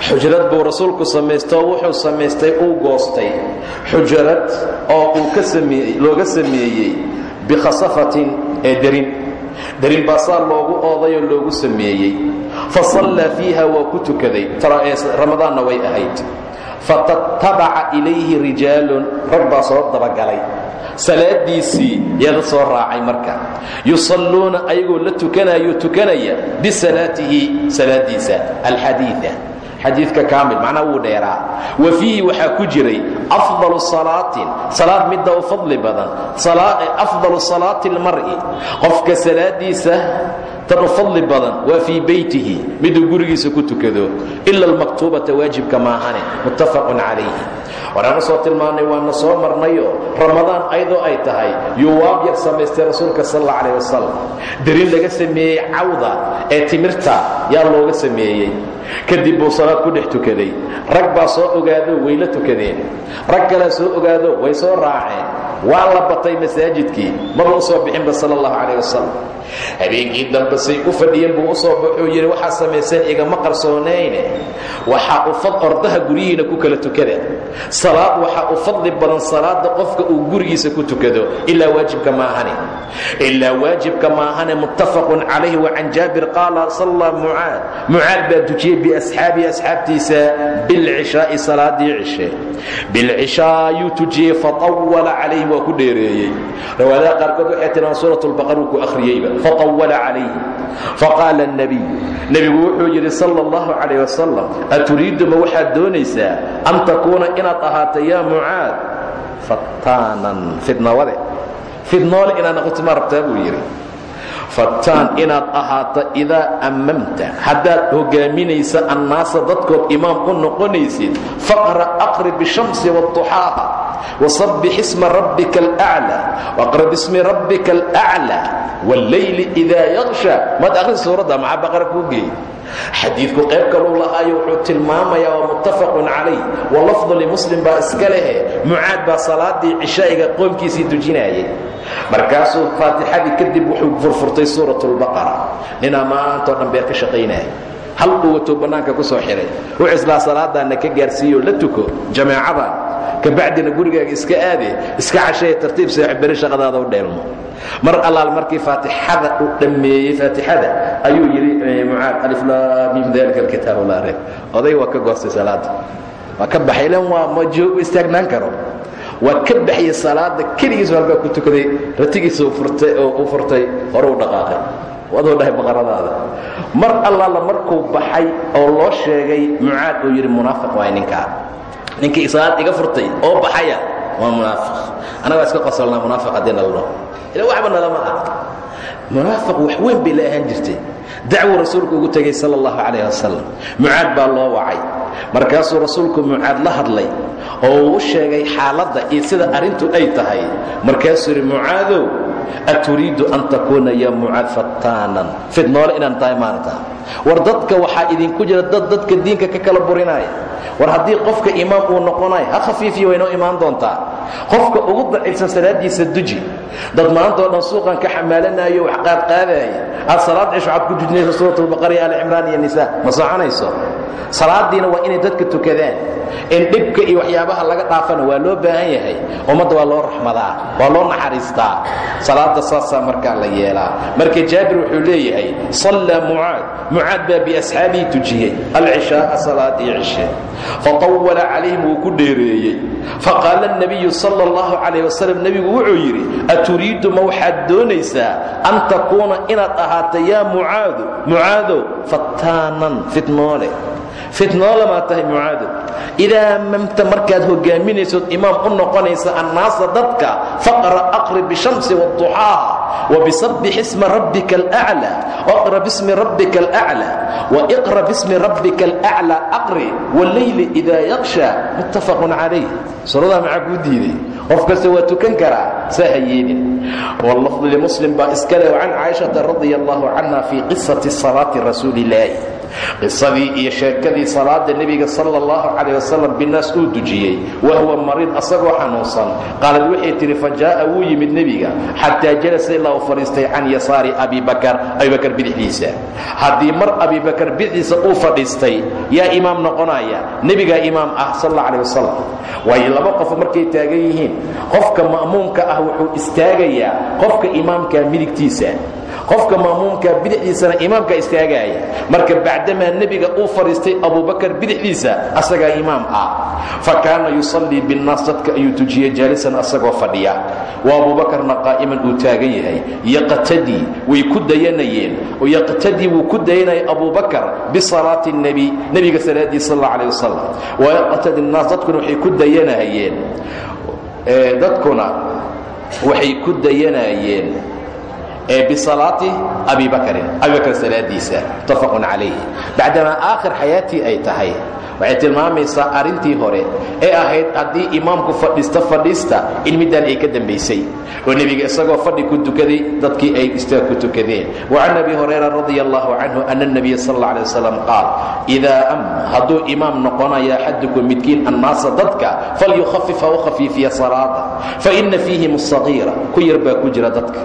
xujrad buu rasuulku samaystay wuxuu samaystay uu goostay. Xujrad oo uu ka sameeyey looga sameeyey bikhasafatin ee derin derin baa loogu oodayoo loogu sameeyey fa sallaa fiiha waa ku tukaday. Ramadaanna way ahayd. Fatatabaca ilayhi rijaalun rag baa soo dabagalay. Salaadiisii yada soo raacay marka. Yusalluuna ayagoo la tukanayo tukanaya bisalaatihi salaadiisa alxadiia xadiidka kaamil macnaa wuu dheeraa. Wa fiihi waxaa ku jiray afdalu salaatin salaad midda u fadli badan. Afdalu salaati اlmar'i qofka salaadiisa tan badan waa fii beytihi miduu gurigiisa ku tukado ila almaktuubata waajibka maahane muttafaqun calayhi. Waraanu soo tilmaannay waana soo marnayo ramadaan ayadoo ay tahay yuu waab yar samaystay rasuulka sal alla calah wasalam darin laga sameeyey cawda ee timirta yaa looga sameeyey. Kadib buu salaad ku dhex tukaday. Rag baa soo ogaado way la tukadeen. Rag kalea soo ogaado way soo raaceen. Waa la batay masaajidkii maba u soo bixinba sal allahu calah wasalam habeenkii dambe say u fadhiyeen buu u soo baxuu yidhi waxaa samayseen igama qarsoonayne? Waxaa u fad ordaha guryihiina ku kala tukada. Salaad waxaa u fadli badan salaada qofka uu gurigiisa ku tukado. Ilaa waajibka maahane ilaa waajibka maahane muttafaqun calayhi wacan jaabir qaala salla mucaad. Mucaad baa dujiyey biasxaabii asxaabtiisa bilcishaa'i salaadii cishe. Bilcishaa ayuu tujiyey faawala calayhi waa ku dheereeyey. Riwaayadaha qaarkood waxay tiraan suurat lbaqar uu ku akhriyeyba faawala calayhi faqaala الnabiy nebigu wuxuu yidhi sala اllahu calayh wasalam aturiidu ma waxaad doonaysaa an takuuna inaad ahaato yaa mucaad fattaanan fidnawade fidnoole inaad noqoto ma rabtaa buu yidhi fattaan inaad ahaato idaa ammamta haddaad hogaaminaysa annaasa dadkood imaam u noqonaysid faqra' aqrib bishamsi waduxaaha wasabbix isma rabbika alaclى waqrab ismi rabbika alaclى wاllayli idaa yaksha maad akhris suuradda maxaa baqara kuu geey xadiidku qayb kaluu lahaayo wuxuu tilmaamayaa waa muttafaqun calayh walafdu limuslim baa iska lehe mucaad baa salaadii cishaa'iga qoomkiisii tujinayay markaasuu faatixadii kadib wuxuu furfurtay suurat lbaqara ninaa maantao dhan beer ka shaqaynaya hal uu watou bannaanka ku soo xidhay u cislaa salaadaanna ka gaarsiiyo la tuko jamaacadan kabacdina gurigaaga iska aade iska cashaya tartiib saaxiberi shaqadaada u dheelmo. Mar allaal markii faatixada uu dhammeeyey faatixada ayuu yidhi mucaad aliflaamim dalika alkitaabu laa reeb oday waa ka goostay salaada waa ka baxay ilan waa ma istaagnaan karo. Waa ka baxiyey salaada keligiisu halkaa ku tukaday ratigiisa furtay oo u furtay hore u dhaqaaqay. Adoo dhahay baqaradaada. Mar allaala markuu baxay oo loo sheegay mucaad uu yidhi munaafiq waay ninkaa ninkii salaad iga furtay oo baxaya waa munaafiq. Annagaa iska qosolnaa munaafiq haddii nalno ila waxba nalama ah munaafiq wax weyn bay la ahaan jirtay. Dacwuu rasuulku ugu tegey sala allahu calayh wasalam mucaad baa loo wacay. Markaasuu rasuulku mucaad la hadlay oo uu u sheegay xaaladda iyo sida arrintu ay tahay. Markaasuu yidhi mucaadow aturiidu an takuuna ya mucaad fattaanan? Fidnoole inaan tahay maarata war dadka waxaa idinku jira dad dadka diinka ka kala burinaya war haddii qofka imaam uu noqonayo ha khafiifiya waynoo imaan doontaa. Qofka ugu daciifsan salaadiisa duji. Dad maanta oo dhan suuqan ka xamaalanayo wax qaadqaadaaya aad salaad cisho waxaad ku jujinaysa suurat albaqara iyo alicimraan iyo nisa ma soconayso? Salaadiina waa inay dadka tukadaan. In dhibka iyo waxyaabaha laga dhaafana waa loo baahan yahay. Ummadda waa loo raxmadaa waa loo naxariistaa. Salaada saasaa markaa la yeelaa. Marka jaabir wuxuu leeyahay sallaa mucaad. Mucaad baa biasxaabihi tujiyey. Alcishaaa salaad iyo cishe fawala calayhim wuu ku dheereeyey. Faqaala nabiyu sal اllahu calayh wasalam nebigu wuxuu yidhi aturiidu ma waxaad doonaysaa an takuuna inaad ahaato yaa mucaadu? Mucaadow fataanan fitnoole fitnado lamaa tahay mucaadow idaa mamta markaad hogaaminaysood imaam u noqonaysa annaasa dadka faqra aqri bishamsi waduxaaha wabisabbix isma rabbika alaclaa waqra bismi rabbika alaclaa waiqra bismi rabbika alaclaa aqri walayli idaa yaqsha muttafaqun calayh suuradaha maxaa qof kasta waa tukan karaa saa hayeelin walafdu limuslim baa iskale can caishata radi allahu canha fii qisati salaati rasuuli illaahi qisadii iyo sheekadii salaada nebiga sala allahu calayh wasalam binaas uu dujiyey wahuwa mariid asagoo xanuunsan. Qaalad waxay tihi fa jaa'a wuu yimid nebiga xataa jalasa ilaa uu fadhiistay can yasaari abi bakar abibakar bidixdiisa. Haddii mar abibakar bidixdiisa uu fadhiistay yaa imaam noqonaya nebigaa imaam ah sal alla wasalam waayo laba qof markay taagan yihiin. Qofka ma'muumka ah wuxuu istaagayaa qofka imaamka midigtiisa qofka ma'muumka bidixdiisana imaamka istaagaaya marka bacdamaa nebiga uu fadhiistay abubakar bidixdiisa asagaa imaam ah. Fa kaana yusallii binnaas dadka ayuu tujiyey jaalisan asagoo fadhiya. Wa abuubakarna qaa'iman uu taagan yahay. Yaqtadii way ku dayanayeen. Yaqtadii wuu ku dayanayay abubakar bisalaati nebi nebiga salaadii sal alla alah wasalam wa yaqtadi nnaas dadkuna waxay ku dayanahayeen dadkuna waxay ku dayanayeen bisalaati abi bakrin abi bakr salaadiisa muttafaqun calayh bacdamaa aakhir xayaatii ay tahay. Waxay tilmaamaysaa arrintii hore ee ahayd haddii imaamku fadhiisto fadhiista in ay ka dambaysay oo nebiga isagoo fadhi ku tukaday dadkii ay istaag ku tukadeen wacan abi hurayra radia allahu canhu ana اnabiya sal اlla alay wasalam qaal idaa am hadduu imaam noqonaya axadukum midkiin annaasa dadka falyukhafif ha u khafiifiya salaada faina fiihim asagiira ku yar baa ku jira dadka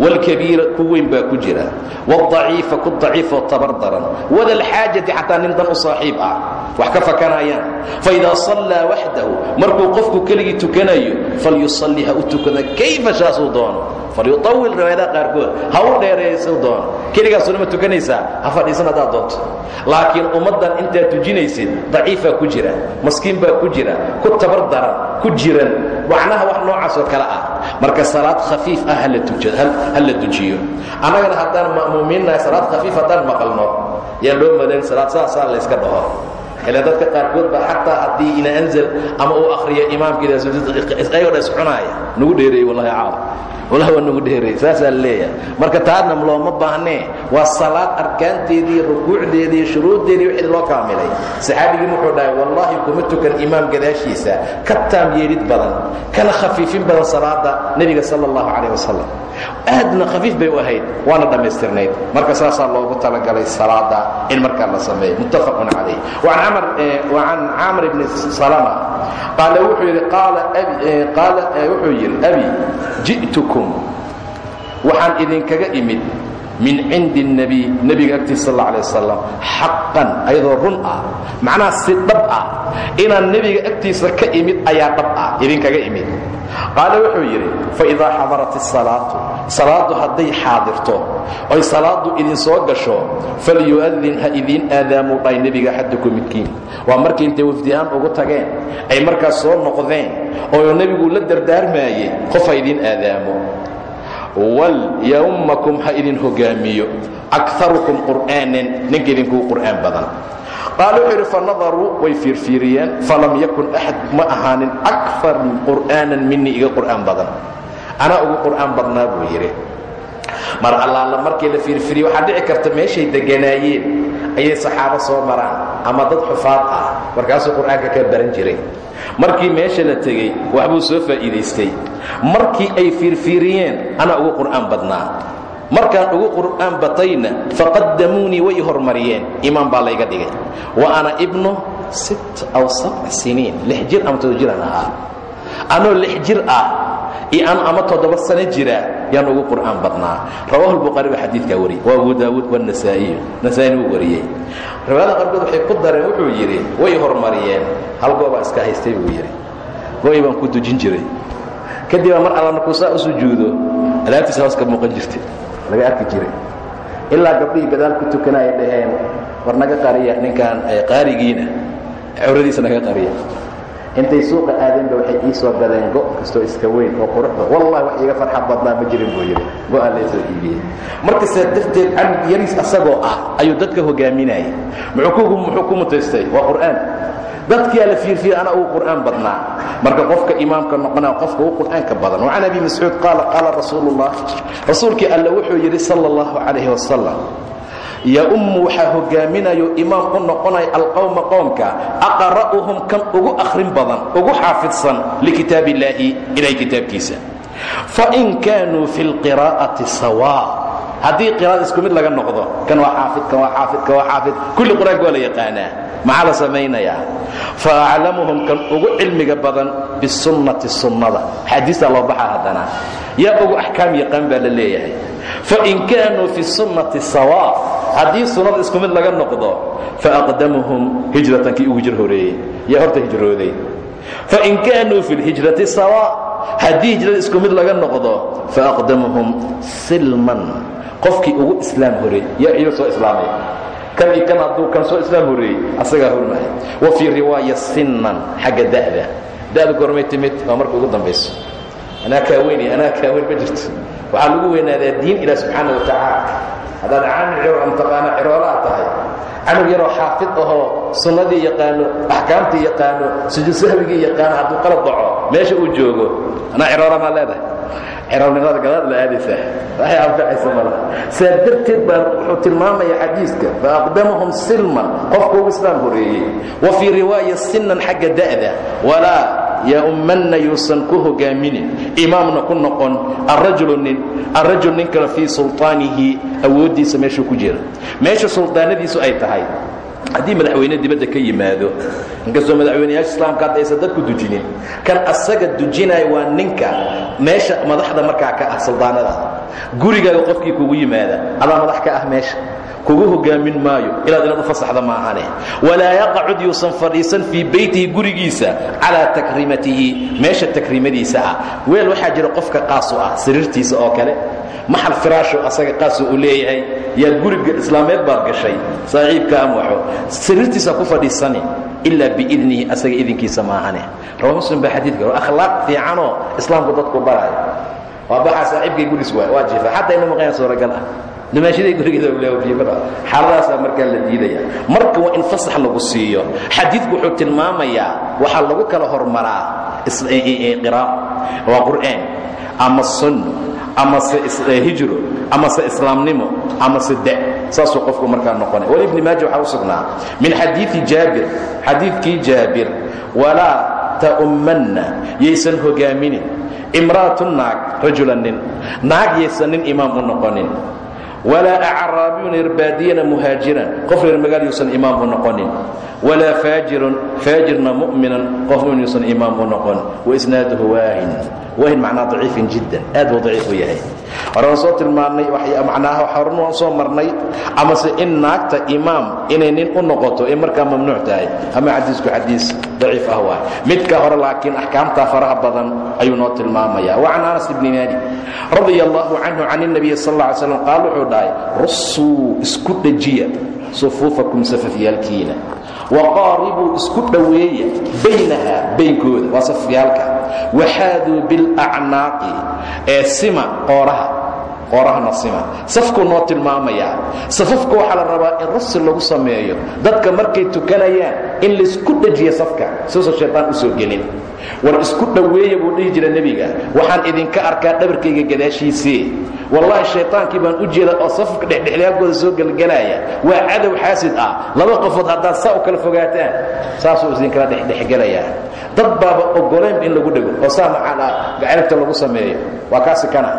wاlkabiira ku weyn baa ku jira wاdaciifa ku daciifoo tabar daran wada alxaajati xataa nin dan u saaxiib ah wax ka fakanayaan faidaa sallaa waxdahu markuu qofku keligii tukanayo falyusalli ha u tukada kayfa shaasuu doono. Falyuawil riwaayadaha qaarkood ha u dheereeysuu doono. Keligaasuna ma tukanaysaa ha fadhiisan haddaad doonto. Laakiin ummaddan intaad tujinaysid daciifaa ku jira maskiin baa ku jira ku tabar daran ku jiran macnaha wax noocaas oo kale ah. Marka salaad khafiif ah ha la tujiyo. Annagana haddaan ma'muumiinnahay salaad khafiif haddaan maqalno. Yaan loo madayn salaad saasaa layska dhaho ila dadka qaarkood baa xataa haddii ina anzal ama uu akhriyo imaamkiiayagoo dha iscunaaya nagu dheereeyey wallahi caaw wallahi waa nagu dheereeyey saasaa leeyahay. Marka taadna looma baahnee waa salaad arkaanteedii rukuucdeedii shuruuddeedii wixii loo kaamilay. Saxaabigii wuxuu dhahay wallaahi kuma tukan imaam gadaashiisa. Ka taam yeelid badan. Kana khafiifin badan salaada nebiga sala allahu calayh wasalam aadna khafiif bay u ahayd. Waana dhammaystirnayd. Marka saasaa loogu talagalay salaada in markaa la sameeyo. Muttafaqun calayh camr eh, bni salma qaale wuxuu yidhi qaala eh, eh, wuxuu yidhi abi ji'tukum. Waxaan idinkaga imid min cindi nebiy nebiga agtiisa sal alay wasalam xaqan ayadoo run ah. Macnaha si dhab ah. Inaan nebiga agtiisa ka imid ayaa dhab ah idinkaga imid qaale wuxuu yidhi faidaa xadarat الsalaatu salaaddu hadday xaadirto oy salaaddu idin soo gasho falyu'adin ha idiin aadaamuu dhahay nebiga axaduku midkiin. Waa markii intay wafdihaan ugu tageen ay markaas soo noqdeen oo nebigu la dardaarmaayey qof ha idiin aadaamo wal yaummakum ha idin hogaamiyo akarukum qur'aanan ninka idinkuu qur'aan badan qaal wuxuu yidhi fanadaruu way fiirfiiriyeen falam yakun axad ma ahaanin akar qur'aanan minii iga qur'aan badan. Anaa ugu qur'aan badnaa buu yidhi. Mar allaala markii la fiirfiiriye waxaa dhici karta meeshay deganaayeen ayay saxaabo soo maraan ama dad xufaad ah markaasuu qur'aanka ka baran jiray. Markii meesha la tegey waxbuu soo faa'iidaystay. Markii ay fiirfiiriyeen anaa ugu qur'aan badnaa markaan ugu qur'aan batayna faqadamuunii way hormariyeen. Imaan baa layga dhigay. Wa ana ibnu aw siniin. Lix jir ama todo jiraan ahaa. Anoo lix jir ah iyo an ama toddoba sano jira yaan ugu qur'aan badnaa. Rawahu lbuhaari baa xadiidkaa wariyey. Wa abu daawuud wanasaaiyu nasaa-ina wuu wariyey. Riwaayada qarkood waxay ku dareen wuxuu yidhi way hormariyeen. Hal goobaa iska haystay buu yidhi. Gooy baan ku dujin jiray. Kadibaa mar alla markuu saa u sujuudo alaabtiisa hoos ka muuqan jirtay laga arki jiray. Ilaa gabdhihii gadaal ku tukanaya dhaheen war naga qariya ninkaan qaarigiina cawradiisa naga qariya intay suuqa aadeenba waxay ii soo gadeen go' kastoo iska weyn oo quruxda. Wallahi wax iiga farxad badnaa ma jirin buu yidhi. Go'aa laysoo iibiyey. Marka saa darteed canug yariis asagoo ah ayuu dadka hogaaminayay. Muxuu ku mutaystay? Waa qur'aan dadkiyaa la fiirfiya ana ugu qur'aan badnaa. Marka qofka imaamka noqonaa qofka ugu qur'aanka badan. Wacan abi mascuud qaala qaala rasuulu ullah alle wuxuu yidhi sala allahu calayhi wasalam yaummu waxaa hogaaminayo imaam u noqonaya alqowma qoomka. Aqra'uhum kan ugu akhrin badan ugu xaafidsan likitaab illaahi ilahay kitaabkiisa fain kaanuu fi lqiraa'ati sawa haddii qiraa'ada isku mid laga noqdo kan waa xaafid kan waa xaafid kan waa xaafid. Kulli qur'aanka waa la yaqaanaa. Maxaa la samaynayaa? Fa aclamuhum kan ugu cilmiga badan bisunnati sunnada. Xaadiistaa loo baxa haddana. Yaa ugu axkaam yaqaan baa la leeyahay. Fain kaanuu fi sunnati sawa haddii sunnada isku mid laga noqdo faaqdamuhum hijratan kii ugu hijr horeeyey yaa horta hijrooday. Fain kaanuu fi lhijrati sawa haddii hijrada isku mid laga noqdo faaqdamuhum silman. Qofkii ugu islaam horeey yaa iyo soo islaamay. Kan iyo kan kan soo islaam horeeyey asagaa hormaya wa fii riwaaya sinnan xagga da'da. Da'da gormay timid waa marka ugu dambayso. Anaa kaa weynay anaa kaa weyn ma jirto. Lagu weynaadaa diin ilaah subxaana wa tacaala haddaad caamil ciro amtaqaana ciroolaa tahay canug yaroo xaafid ahoo sunnadii yaqaano axkaamtii yaqaano sujuud sahwigii yaqaano hadduu qalad dhaco meesha uu joogo anaa ciroolaa maa leedahay. Ciroolnimada gadaad la aadaysaa waxay anfacaysa mala. Saa darteed baa wuxuu tilmaamaya xadiiska faaqdamuhum silman qofka ugu islaam horeeyey. Wa fii riwaaya sinan xagga da'da walaa yaummanna yuusan ku hogaaminin imaamna ku noqon arajulu nin arajul ninkana fii sulطaanihi awooddiisa meeshuu ku jira. Meesha suldaanadiisu ay tahay. Haddii madaxweyne dibadda ka yimaado inkastoo madaxweyneyaasha islaamka hadda aysan dadku dujinin kan asaga dujinaya waa ninka meesha madaxda markaa ka ah suldaanadaada gurigaaga qofkii kugu yimaada adaa madax ka ah meesha kugu hogaamin maayo ilaad inaad u fasaxda maahane. Walaa yaqacud yuusan fadhiisan fii beytihi gurigiisa calaa takrimatihi meesha takrimadiisa ah. Weel waxaa jira qofka qaasu ah sariirtiisa oo kale. Maxal firaasho asaga qaasu u leeyahay yaad guriga islaameed baad gashay saaxiibka amwaxo sariirtiisa ku fadhiisani ilaa biidnihi asaga idinkiisa maahane. Rawa muslim baa xadiidka akhlaaq fiicanoo islaamku dadku baraayo waa baxaa saaxiibkay guriis waay waa jiifa. Xataa ina maqayan suuragal ah dumaashaday gurigeeda jiifada xaaladaasaa markaa la diidaya. Marka waa in fasax lagu siiyo. Xadiidku wuxuu tilmaamayaa waxaa lagu kala hormaraa qiraa'a waa qur'aan. Ama sunno ama se hijro. Ama se islaamnimo. Ama se da. Saasuu qofku markaa noqonay. Wali ibni maaja waxaa u sugnaa. Min xadiidi jaabir. Xadiidkii jaabir. Walaa ta'ummanna. Yaysan hogaaminin. Imra'atu naag. Rajula nin. Naag yaysan nin imaam u noqonin walaa acraabiyun irbaadiyana muhaajiran qof reer magaal yuusan imaam u noqonin. Walaa faajirun faajirna mu'minan. Qof mumin yuusan imaam u noqon. Waisnaaduhu waahin waahin macnaa daciifin jiddan aad buu daciif u yahay. Hore waan soo tilmaannay macnaaha horan waan soo marnay amase in naagta imaam inay nin u noqoto ee markaa mamnuuc tahay ama xadiisku xadiis daciif ah waay. Midka hore laakiin axkaamtaa faraha badan ayuu noo tilmaamaya wa can anas ibni maalik radia allahu canhu can اnabiyi sal اlla alay slam qaal wuxuu dhahay russuu isku dhejiya sufuufakum safafyaalkiina waqaaribuu isku waxaaduu bilacnaaqi ee sima qooraha qoorahana sima safkuu noo tilmaamayaa safafka waxaa la rabaa in rasi lagu sameeyo dadka markay tukanayaan in laysku dhejiya safka siuusan shaytaan u soo gelin war isku dhoweeya buu dhihi jira nebiga waxaan idinka arkaa dhabarkayga gadaashiisii wallaahi shaytaankii baan u jeeda oo safafka dhexdhexlyaagooda soo gelgelaya waa cadow xaasid ah. Laba qofood haddaad saa u kala fogaataan saasuu idinkala dhexdhexgelayaa dad baaba ogoleynba in lagu dhego oo saa maxaa gacanibta lagu sameeyo. Waa kaa sikana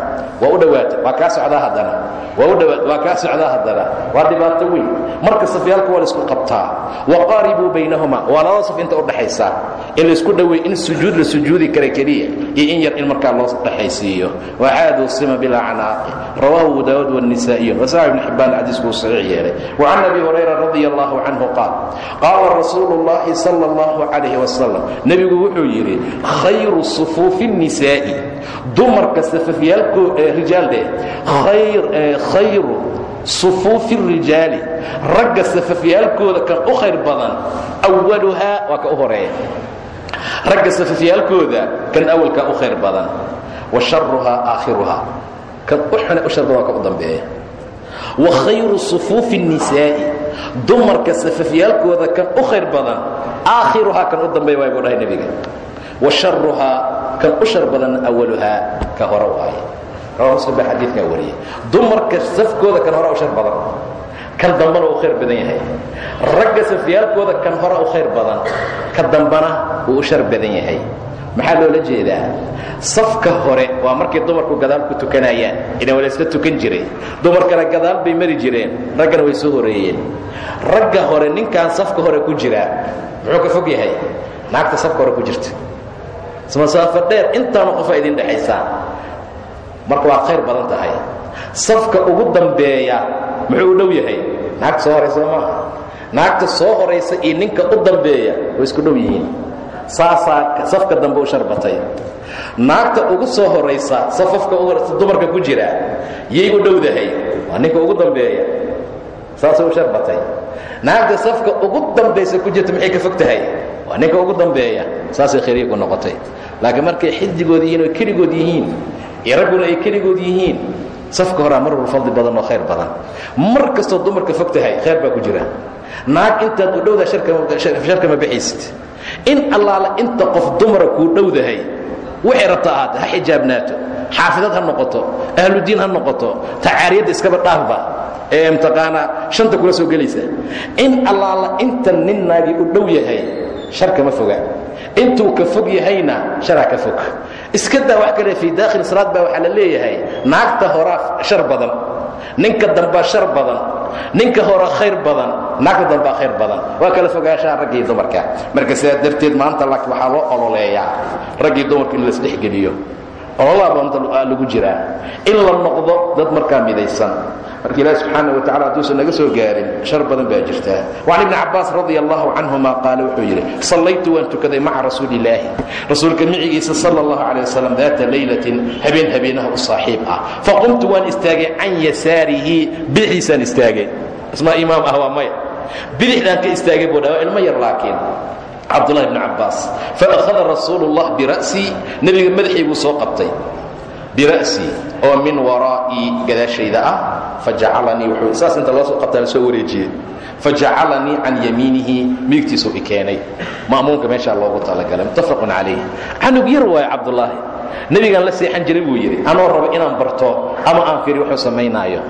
waa u dhowaata waa kaa socdaa haddana. Waa u dhawaat waa kaa socdaa haddana. Waa dhibaato weyn. Marka safyaalka waa la isku qabtaa. Waqaaribuu baynahuma. Waa laba saf inta udhaxaysa in la isku dhoweey in sujuud la sujuudi kara keliya in yar in markaa loo dhexaysiiyo wacaaduu sima bilacnaaqi rawahu abu daawuud wاnisaa'iyu wasaxib ibn xibaan xadiiskuu saxiix yeelay wacan abi hurayra radi allahu canhu qaal qaala rasuulu اllahi sala اllahu calayh wasalam nebigu wuxuu yidhi khayru sufuufi الnisaa'i dumarka safafyaalkoo rijaaldhe khayru sufuufi الrijaali ragga safafyaalkooda kan u khayr badan waluhaa waa ka u horeeya ragga safafyaalkooda kan awalkaa u khayr badan wa sharuhaa aakhiruhaa kan u u badan waa ka u dambeeya. Wa khayru sufuufi الnisaa'i dumarka safafyaalkooda kan u khayr badan aakhiruhaa kan u dambeeya waay buu dhahay wa sharuhaa kan u shar badanna awaluhaa ka hore waaye rawa muslim baa xadiidkaa wariyey. Dumarka safkooda kan hore u shar badan kan dambana uu khayr badan yahay. Ragga safyaalkooda kan hore u khayr badan ka dambana u shar badan yahay maxaa loola jeedaa? Safka hore waa markay dumarku gadaal ku tukanayaan. Idan wala isla tukan jiray. Dumarkana gadaal bay mari jireen. Raggana way soo horeeyeen. Ragga hore ninkan safka hore ku jiraa muxuu ka fog yahay? Naagta safka hore ku jirta. Masaafo dheer intaanu qofa idin dhexaysaa marka waa khayr badan tahay. Safka ugu dambeeya muxuu u dhow yahay? Naagta soo horaysa maaha. Naagta soo horaysa iyo ninka u dambeeya way isku dhow yihiin saasaa safka dambe u sharbatay. Naagta ugu soo horaysa safafka dumarka ku jira yay u dhowdahay. Waa ninka ugu dambeeya. Saasay u sharbatay. Naagta safka ugu dambaysa ku jirta maxay ka fog tahay waa ninka ugu dambeeya. Saasay khariib u noqotay. Laakiin markay xidigood yihiin oo keligood yihiin iyo ragguna ay keligood yihiin safka horaa mar walba fadli badan oo khayr badan. Mar kastoo dumarka fog tahay khayr baa ku jira. Naag intaad u dhowdaha sharka ma baxaysid in allaala inta qof dumara kuu dhowdahay waxay rabta ahaate ha xijaabnaato xaafidad ha noqoto ahludiin ha noqoto tacaariyadda iskaba dhaafba ee mtaqaanaa shanta kula soo gelaysa. In allaala inta nin naagii u dhow yahay sharka ma foga. Intuu ka fog yahayna sharaa ka fog. Iska daa wax kale fii daakhil salaad baa waxaa la leeyahay. Naagta horaa shar badan ninka dambaa shar badan ninka hore khayr badan naagta dambaa khayr badan. Waa kala fogaanshaha raggii dumarka. Marka sidaa darteed maanta laakiin waxaa loo ololeeyaa raggii dumarka in laisdhexgeliyo ololaa baanta lagu jiraa. In la noqdo dad markaa midaysan marka ilaahi subxaana wa tacala hadduusan naga soo gaarin shar badan baa jirtaa wacan ibni cabbaas radi allahu qaale wuxuu yidhi sallaytu waan tukaday maca rasuuli rasuulka micigiisa sala allahu calay wasalam daata laylatin habeen habeenaha u saaxiib ah. Faqumtu waan istaagay can yasaarihi bidixiisaan istaagay. Ismaa imaam ah waa maya. Bidixdaan ka istaagay buu dha ilmo yar laakiin. Cabdullahi bni cabbaas. Faأkhada rasuulu اllah bira'sii nebiga madaxii buu soo qabtay bira'sii oo min waraa'ii gadaashayda ah fajacalanii wuxuu saas inta loo soo qabtaa soo wareejiyey fajacalanii can yamiinihi midigtiisuu i keenay. Ma'muumka meeshaa loogu talagalay muttafaqun calayh canug yar waayo cabdullaahi. Nebigaan la seexan jiray buu yidhi anoo rabo inaan barto ama aan firi wuxuu samaynaayo.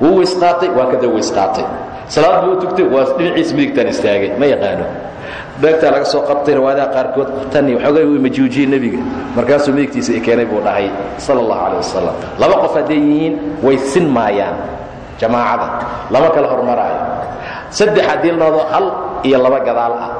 Wuu weysqaatay waan kada weysqaatay salaad buu tugtay waa dhinaciisa midigtaan istaagay ma yaqaano beegtaa laga soo qabtay riwaayadaha qaarkood tani waxoogay uu majuujiyey nebiga. Markaasuu midigtiisa i keenay buu dhahay sala allahu calay wasalam laba qof hadday yihiin way sin maayaan jamaacada. Lama kala hormaraayo. Saddex haddii loodo hal iyo laba gadaal ah.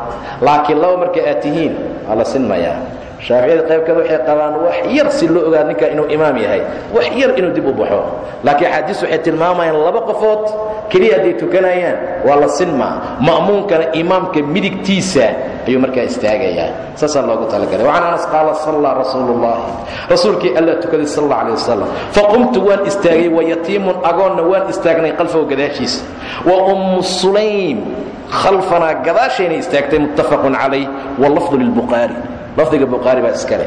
Laakiin laba marka aad tihiin waa la sinmayaa shaaficiyada qaybkeed waxay qabaan wax yar si loo ogaado ninka inuu imaam yahay. Wax yar inuu dib u baxo. Laakiin axaadiis waxay tilmaamayaan laba qofood keliya hadday tukanayaan. Waa la sinmaa ma'muunkana imaamka midigtiisa ayuu markaa istaagayaa. Saasaa loogu talagalay. Wacan anas qaala sallaa rasuulu ullahi rasuulkii alla tukaday sal alla alih wasalam faqumtu waan istaagay wayatiimun agoonna waan istaagnay qalfahu gadaashiisa wa ummu sulaym khalfanaa gadaashaynay istaagtay muttafaqun calayh wallafdu lilbukhaari lafdiga bukhaari baa iskale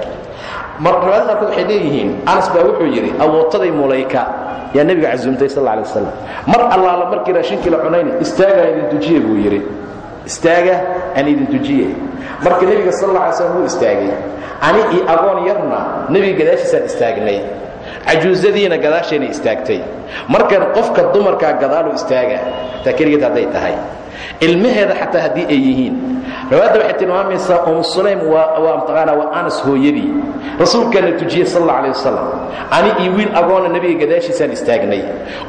riwaayada qaarkood waxay leeyihiin anas baa wuxuu yidhi awootaday mulayka. Yaa nebiga casuumtay sal alay wasalam mar allaala markii raashinkii la cunayna istaagaa idin tujiye buu yidhi. Istaaga aan idin tujiye marka nebiga sal alla alay slam istaagay ani iyo agoon yarna nebiga gadaashiisaan istaagnay. Cajuusadiina gadaashayna istaagtay. Markan qofka dumarkaa gadaalu istaaga taa keligeed tahay. Ilmaheeda xataa haddii ay yihiin riwaayadda waxay tilmaamaysaa umu sulaym waa mtaqaana waa anas hooyadii. Rasuulkaana tujiyey sal alla alay ani iyo wiil agoonna nebiga gadaashiisaan istaagnay.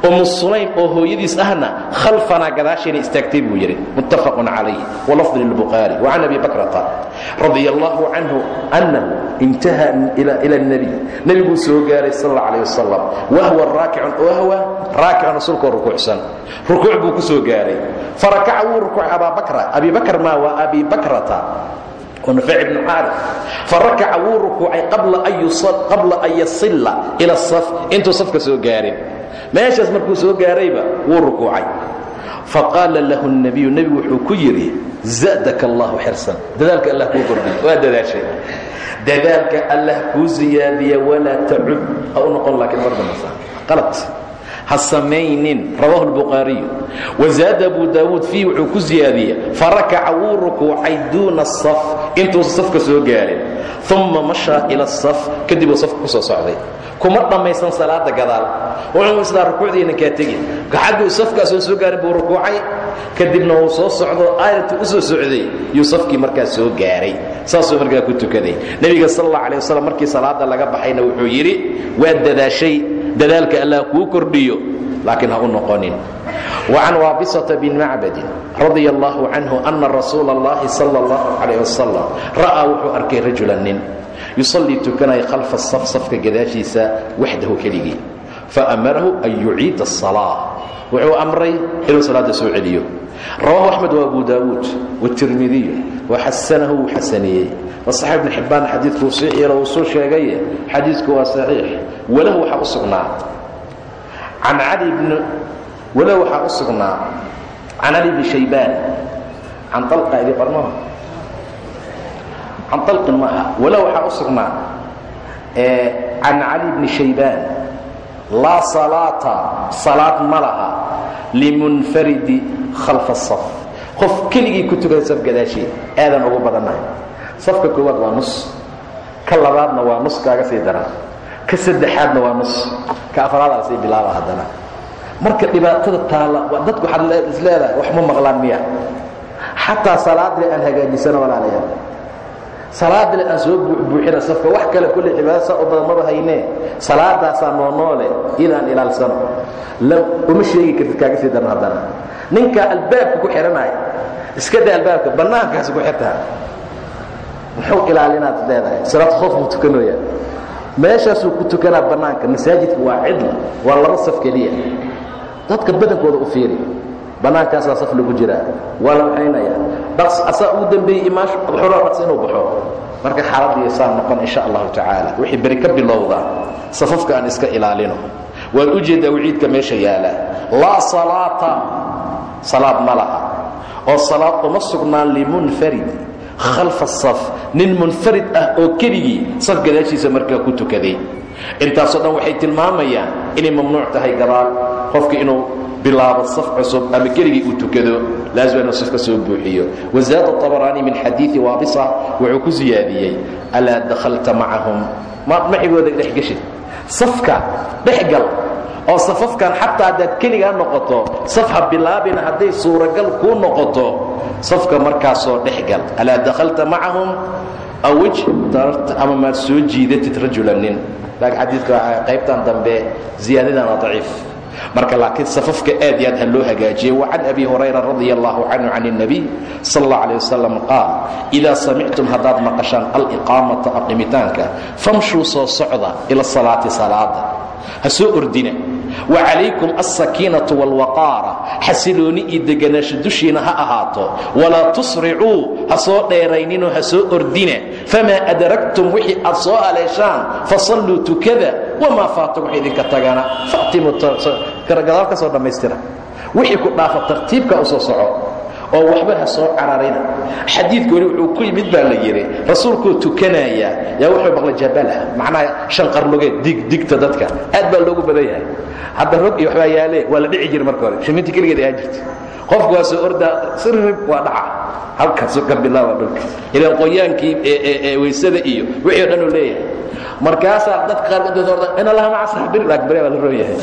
Umu sulaym oo hooyadiis ahna khalfanaa gadaashayna istaagtay buu yidhi muttafaqun calayh walafdi lilbukhaari wacan abi bakrata radia allahu canhu annahu intaha ila اnebiy nebiguu soo gaaray sal alla alay wasalam wahwa raakicun wahwa raakicun rasuulkoo rukuucsan. Rukuuc buu ku soo gaaray. Farakaca wuu rukuucay abaabakra abi bakr maa waa abi bakrata nufayc bnu xaari farakaca wuu rukuucay qabla an yasila ila saf intuu safka soo gaarin. Meeshaas markuu soo gaarayba wuu rukuucay. Faqaala lahu الnabiyu nebigu wuxuu ku yidhi zadaka allahu xirsan dadaalka allah kuu kordhiy waa dadaashay. Dadaalka allah kuu ziyaadiya walaa tacud ha u noqon laakiin mardamasa qalad ha samaynin rawahu lbukhaariyu wazaada abu daawuud fiihi wuxuu ku ziyaadiyey farakaca wuu rukuucay duuna asaf intuusan safka soo gaarin uma mashaa ila asaf kadib uu safka soo socday. Kuma dhammaysan salaada gadaal. Wuxuu istaa rukuucdiinan kaa tegin xagguu safkaasoo soo gaarin buu rukuucay. Kadibna wuu soo socdo aayatu u soo socday yuu safkii soo gaaray. Saasuu markaa ku tukaday. Nebiga sal alla alih markii salaada laga baxayna wuxuu yidhi waa dadaashay dadaalka allah kuu kordhiyo laakiin ha u noqonin وcan waabisةa bn macbadi radia اllahu canhu ana rasuula اllahi salى اllahu calayh wasalam ra'aa wuxuu arkay rajula nin yusallii tukanaya khalfa saf safka gadaashiisa waxdahu keligii faamarahu an yuciida الصalaaة wuxuu amray inuu salaada soo celiyo rawahu axmed wa abu daawuud wالtirmidiyu waxasanahu wuu xasaneeyey wasaxi ibn xibbaan xadiidkuu sii xiiro uu soo sheegaye xadiidku waa saxiix walahu waxaa u sugnaa can cali bn walahu waxaa u sugnaa can cali bni shaybaan can alqa idi qormaha can alqin ma aha walahu waxaa u sugnaa can cali bni shaybaan laa salaata salaad ma laha. Limunfaridi khalfa الsaf qof keligii ku tukada saf gadaashii aadan ugu badannahay safka koowaad waa nus. Ka labaadna waa nus kaaga sii daran ka saddexaadna waa nus. Ka afraada la sii bilaaba haddana. Marka dhibaatada taalla dadku waxaad is leedahay wax ma maqlaan miya? Xataa salaadle aan hagaajisano walaalayaal salaadle aan soo buuxbuuxina safka wax kale kulle cibaada saa u badan maba haynee salaadaasaa noonoole iyadaan ilaalsano. Uma sheegi kartid kaaga sii daran haddana. Ninkaa albaabka ku xidhanaya iska da albaabka bannaankaasi ku xirtaa. Muxuu ilaalinaad leedahay? Salaad khoof buu tukanooya meeshaasuu ku tukanaa bannaanka masaajidka waa cidla waa laba saf keliya. Dadka badankooda u fiiri bannaankaasaa saf lagu jiraa. Waa la waxaynaya dhaqs asaa ugu dambeeyey imaash wuxuuna dhaqs inuu baxo. Marka xaaladdiiyo saa noqon insha allahu tacaala. Wixii beri ka bilowdaa safafka aan iska ilaalino. Waad u jeeddaa waciidka meesha yaalla. Laa salaata salaad ma laha. Oo salaad uma sugnaan limunfaridi khalfa saf. Nin munfarid ah oo keligii saf gadaashiisa markaa ku tukaday. Intaasoo dhan waxay tilmaamayaan inay mamnuuc tahay gadaal qofka inuu bilaabo saf cusub ama keligii uu tukado laazim inuu safka soo buuxiyo. Wazaada طabaraani min xadiiثi waabisa wuxuu ku siyaadiyey alaa dakhalta macahum? Macigooda dhex geshid. Safka dhexgal oo safafkan xataa haddaad keligaa noqoto saf ha bilaabina hadday suuragal kuu noqoto safka markaasoo dhexgal alaa dakhalta macahum? Aw ama maad soo jiidatid rajulan nin. Laakiin xadiidka qaybtan dambe ziyaadadana daciif marka laakiin safafka aad iyo aad ha loo hagaajiyey wa can abi hurayra radia allahu canhu can الnabiy sal اllah alيه wasalam qaal idaa samictum haddaad maqashaan aliqaamata aqimitaanka famshuu soo socda ila salaati salaada ha soo ordina wacalaykum alsakiinatu wاlwaqaara xasilooni iyo deganaansho dushiina ha ahaato walaa tusricuu ha soo dheerayninoo ha soo ordina famaa adragtum wixii aad soo haleeshaan fasalluu tukada wamaa faata wax idinka tagana? Fatimugadal ka soo dhammaystira. Wixii ku dhaafa tartiibka u soo soco oo waxba ha soo cararina. Xadiidka weli wuxuu ku yimid baa la yidhi rasuulkuu tukanaya. Yaa wuxuu maqlay jabala macnaha shanqarlugeed dig digta dadka. Aad baa loogu badan yahay. Hadda rog iyo waxbaa yaale waa la dhici jira marka hore. Shiminti keligeed ayaa jirta. Qofku waa soo ordaa sirrib waa dhaca. Halkaasuu ka bilaaba dhulka. Ilaan qoyaankii weysada iyo wixii o dhan uu leeyahay markaasaa dadka qaar intooda orda in allaha maca saabir. Bari baa la roo yahay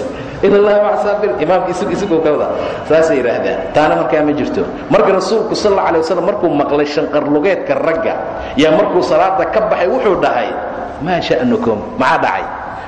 in allaha maca saabir. Imaamka isag isagoo ka wada. Saasay yidhaahdaan. Taana markaa ma jirto. Marka rasuulku sal alla alay wasalam markuu maqlay shanqarlugeedka ragga yaa markuu salaada ka baxay wuxuu dhahay maa sha'nukum? Maxaa dhacay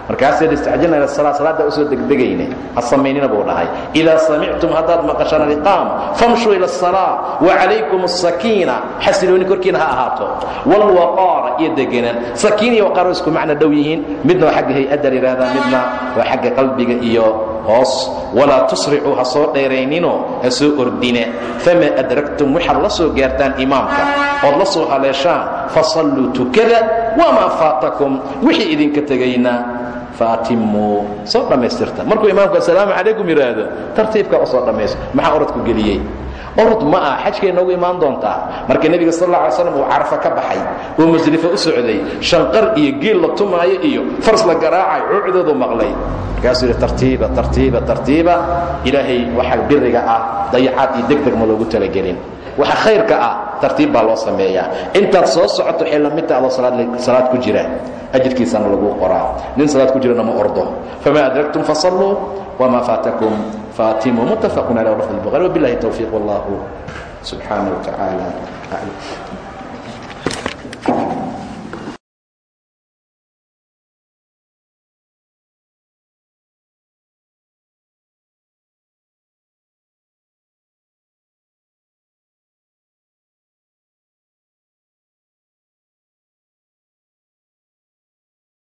markaasay istacjilna ila salaa salaadda u soo degdegayne ha samaynina buu dhahay. Idaa samictum haddaad maqashaan aliqaam famshuu ila asalaa wacalaykum asakiina xasilooni korkiina ha ahaato. Waalwaqaara iyo deganaan sakiin iyo waqaar isku macno dhow yihiin midna waa xagga hay'adda la yidhahdaa midna waa xagga qalbiga iyo hoos. Walaa tusricuu ha soo dheerayninoo ha soo ordina famaa adragtum waxaad la soo gaartaan imaamka ood la soo haleeshaan fasalluu tukada wamaa faatakum. Wixii idinka tegayna faatimmuu soo dhammaystirta. Markuu imaamku assalaamu calaykum yidhaahdo tartiibka u soo maxaa orodku geliyey orod ma ah xajkay noogu imaan doontaa. Marka nebiga sal alla alay slam uu carafo ka baxay oo musdelifa u socday shanqar iyo geel la tumaayo iyo fars la garaacay cuucdoodu maqlay. Markaasuu yidhi tartiiba tartiiba tartiiba ilaahay waxa biriga ah dayacaad iyo degdeg ma loogu talagelin. Waxa khayrka ah tartiib baa loo sameeyaa. Intaad soo socoto waxay mid taha adoo salaad ku jira ajirkiisana lagu qoraa. Nin salaad ku jirana ma ordo. Famaa adragtum fasalluu wma faatakum faatimuu muttafaqun calى lafd الbukhari wbiاllahi towfiiq wallahu subxaanaه wa tacaala aclam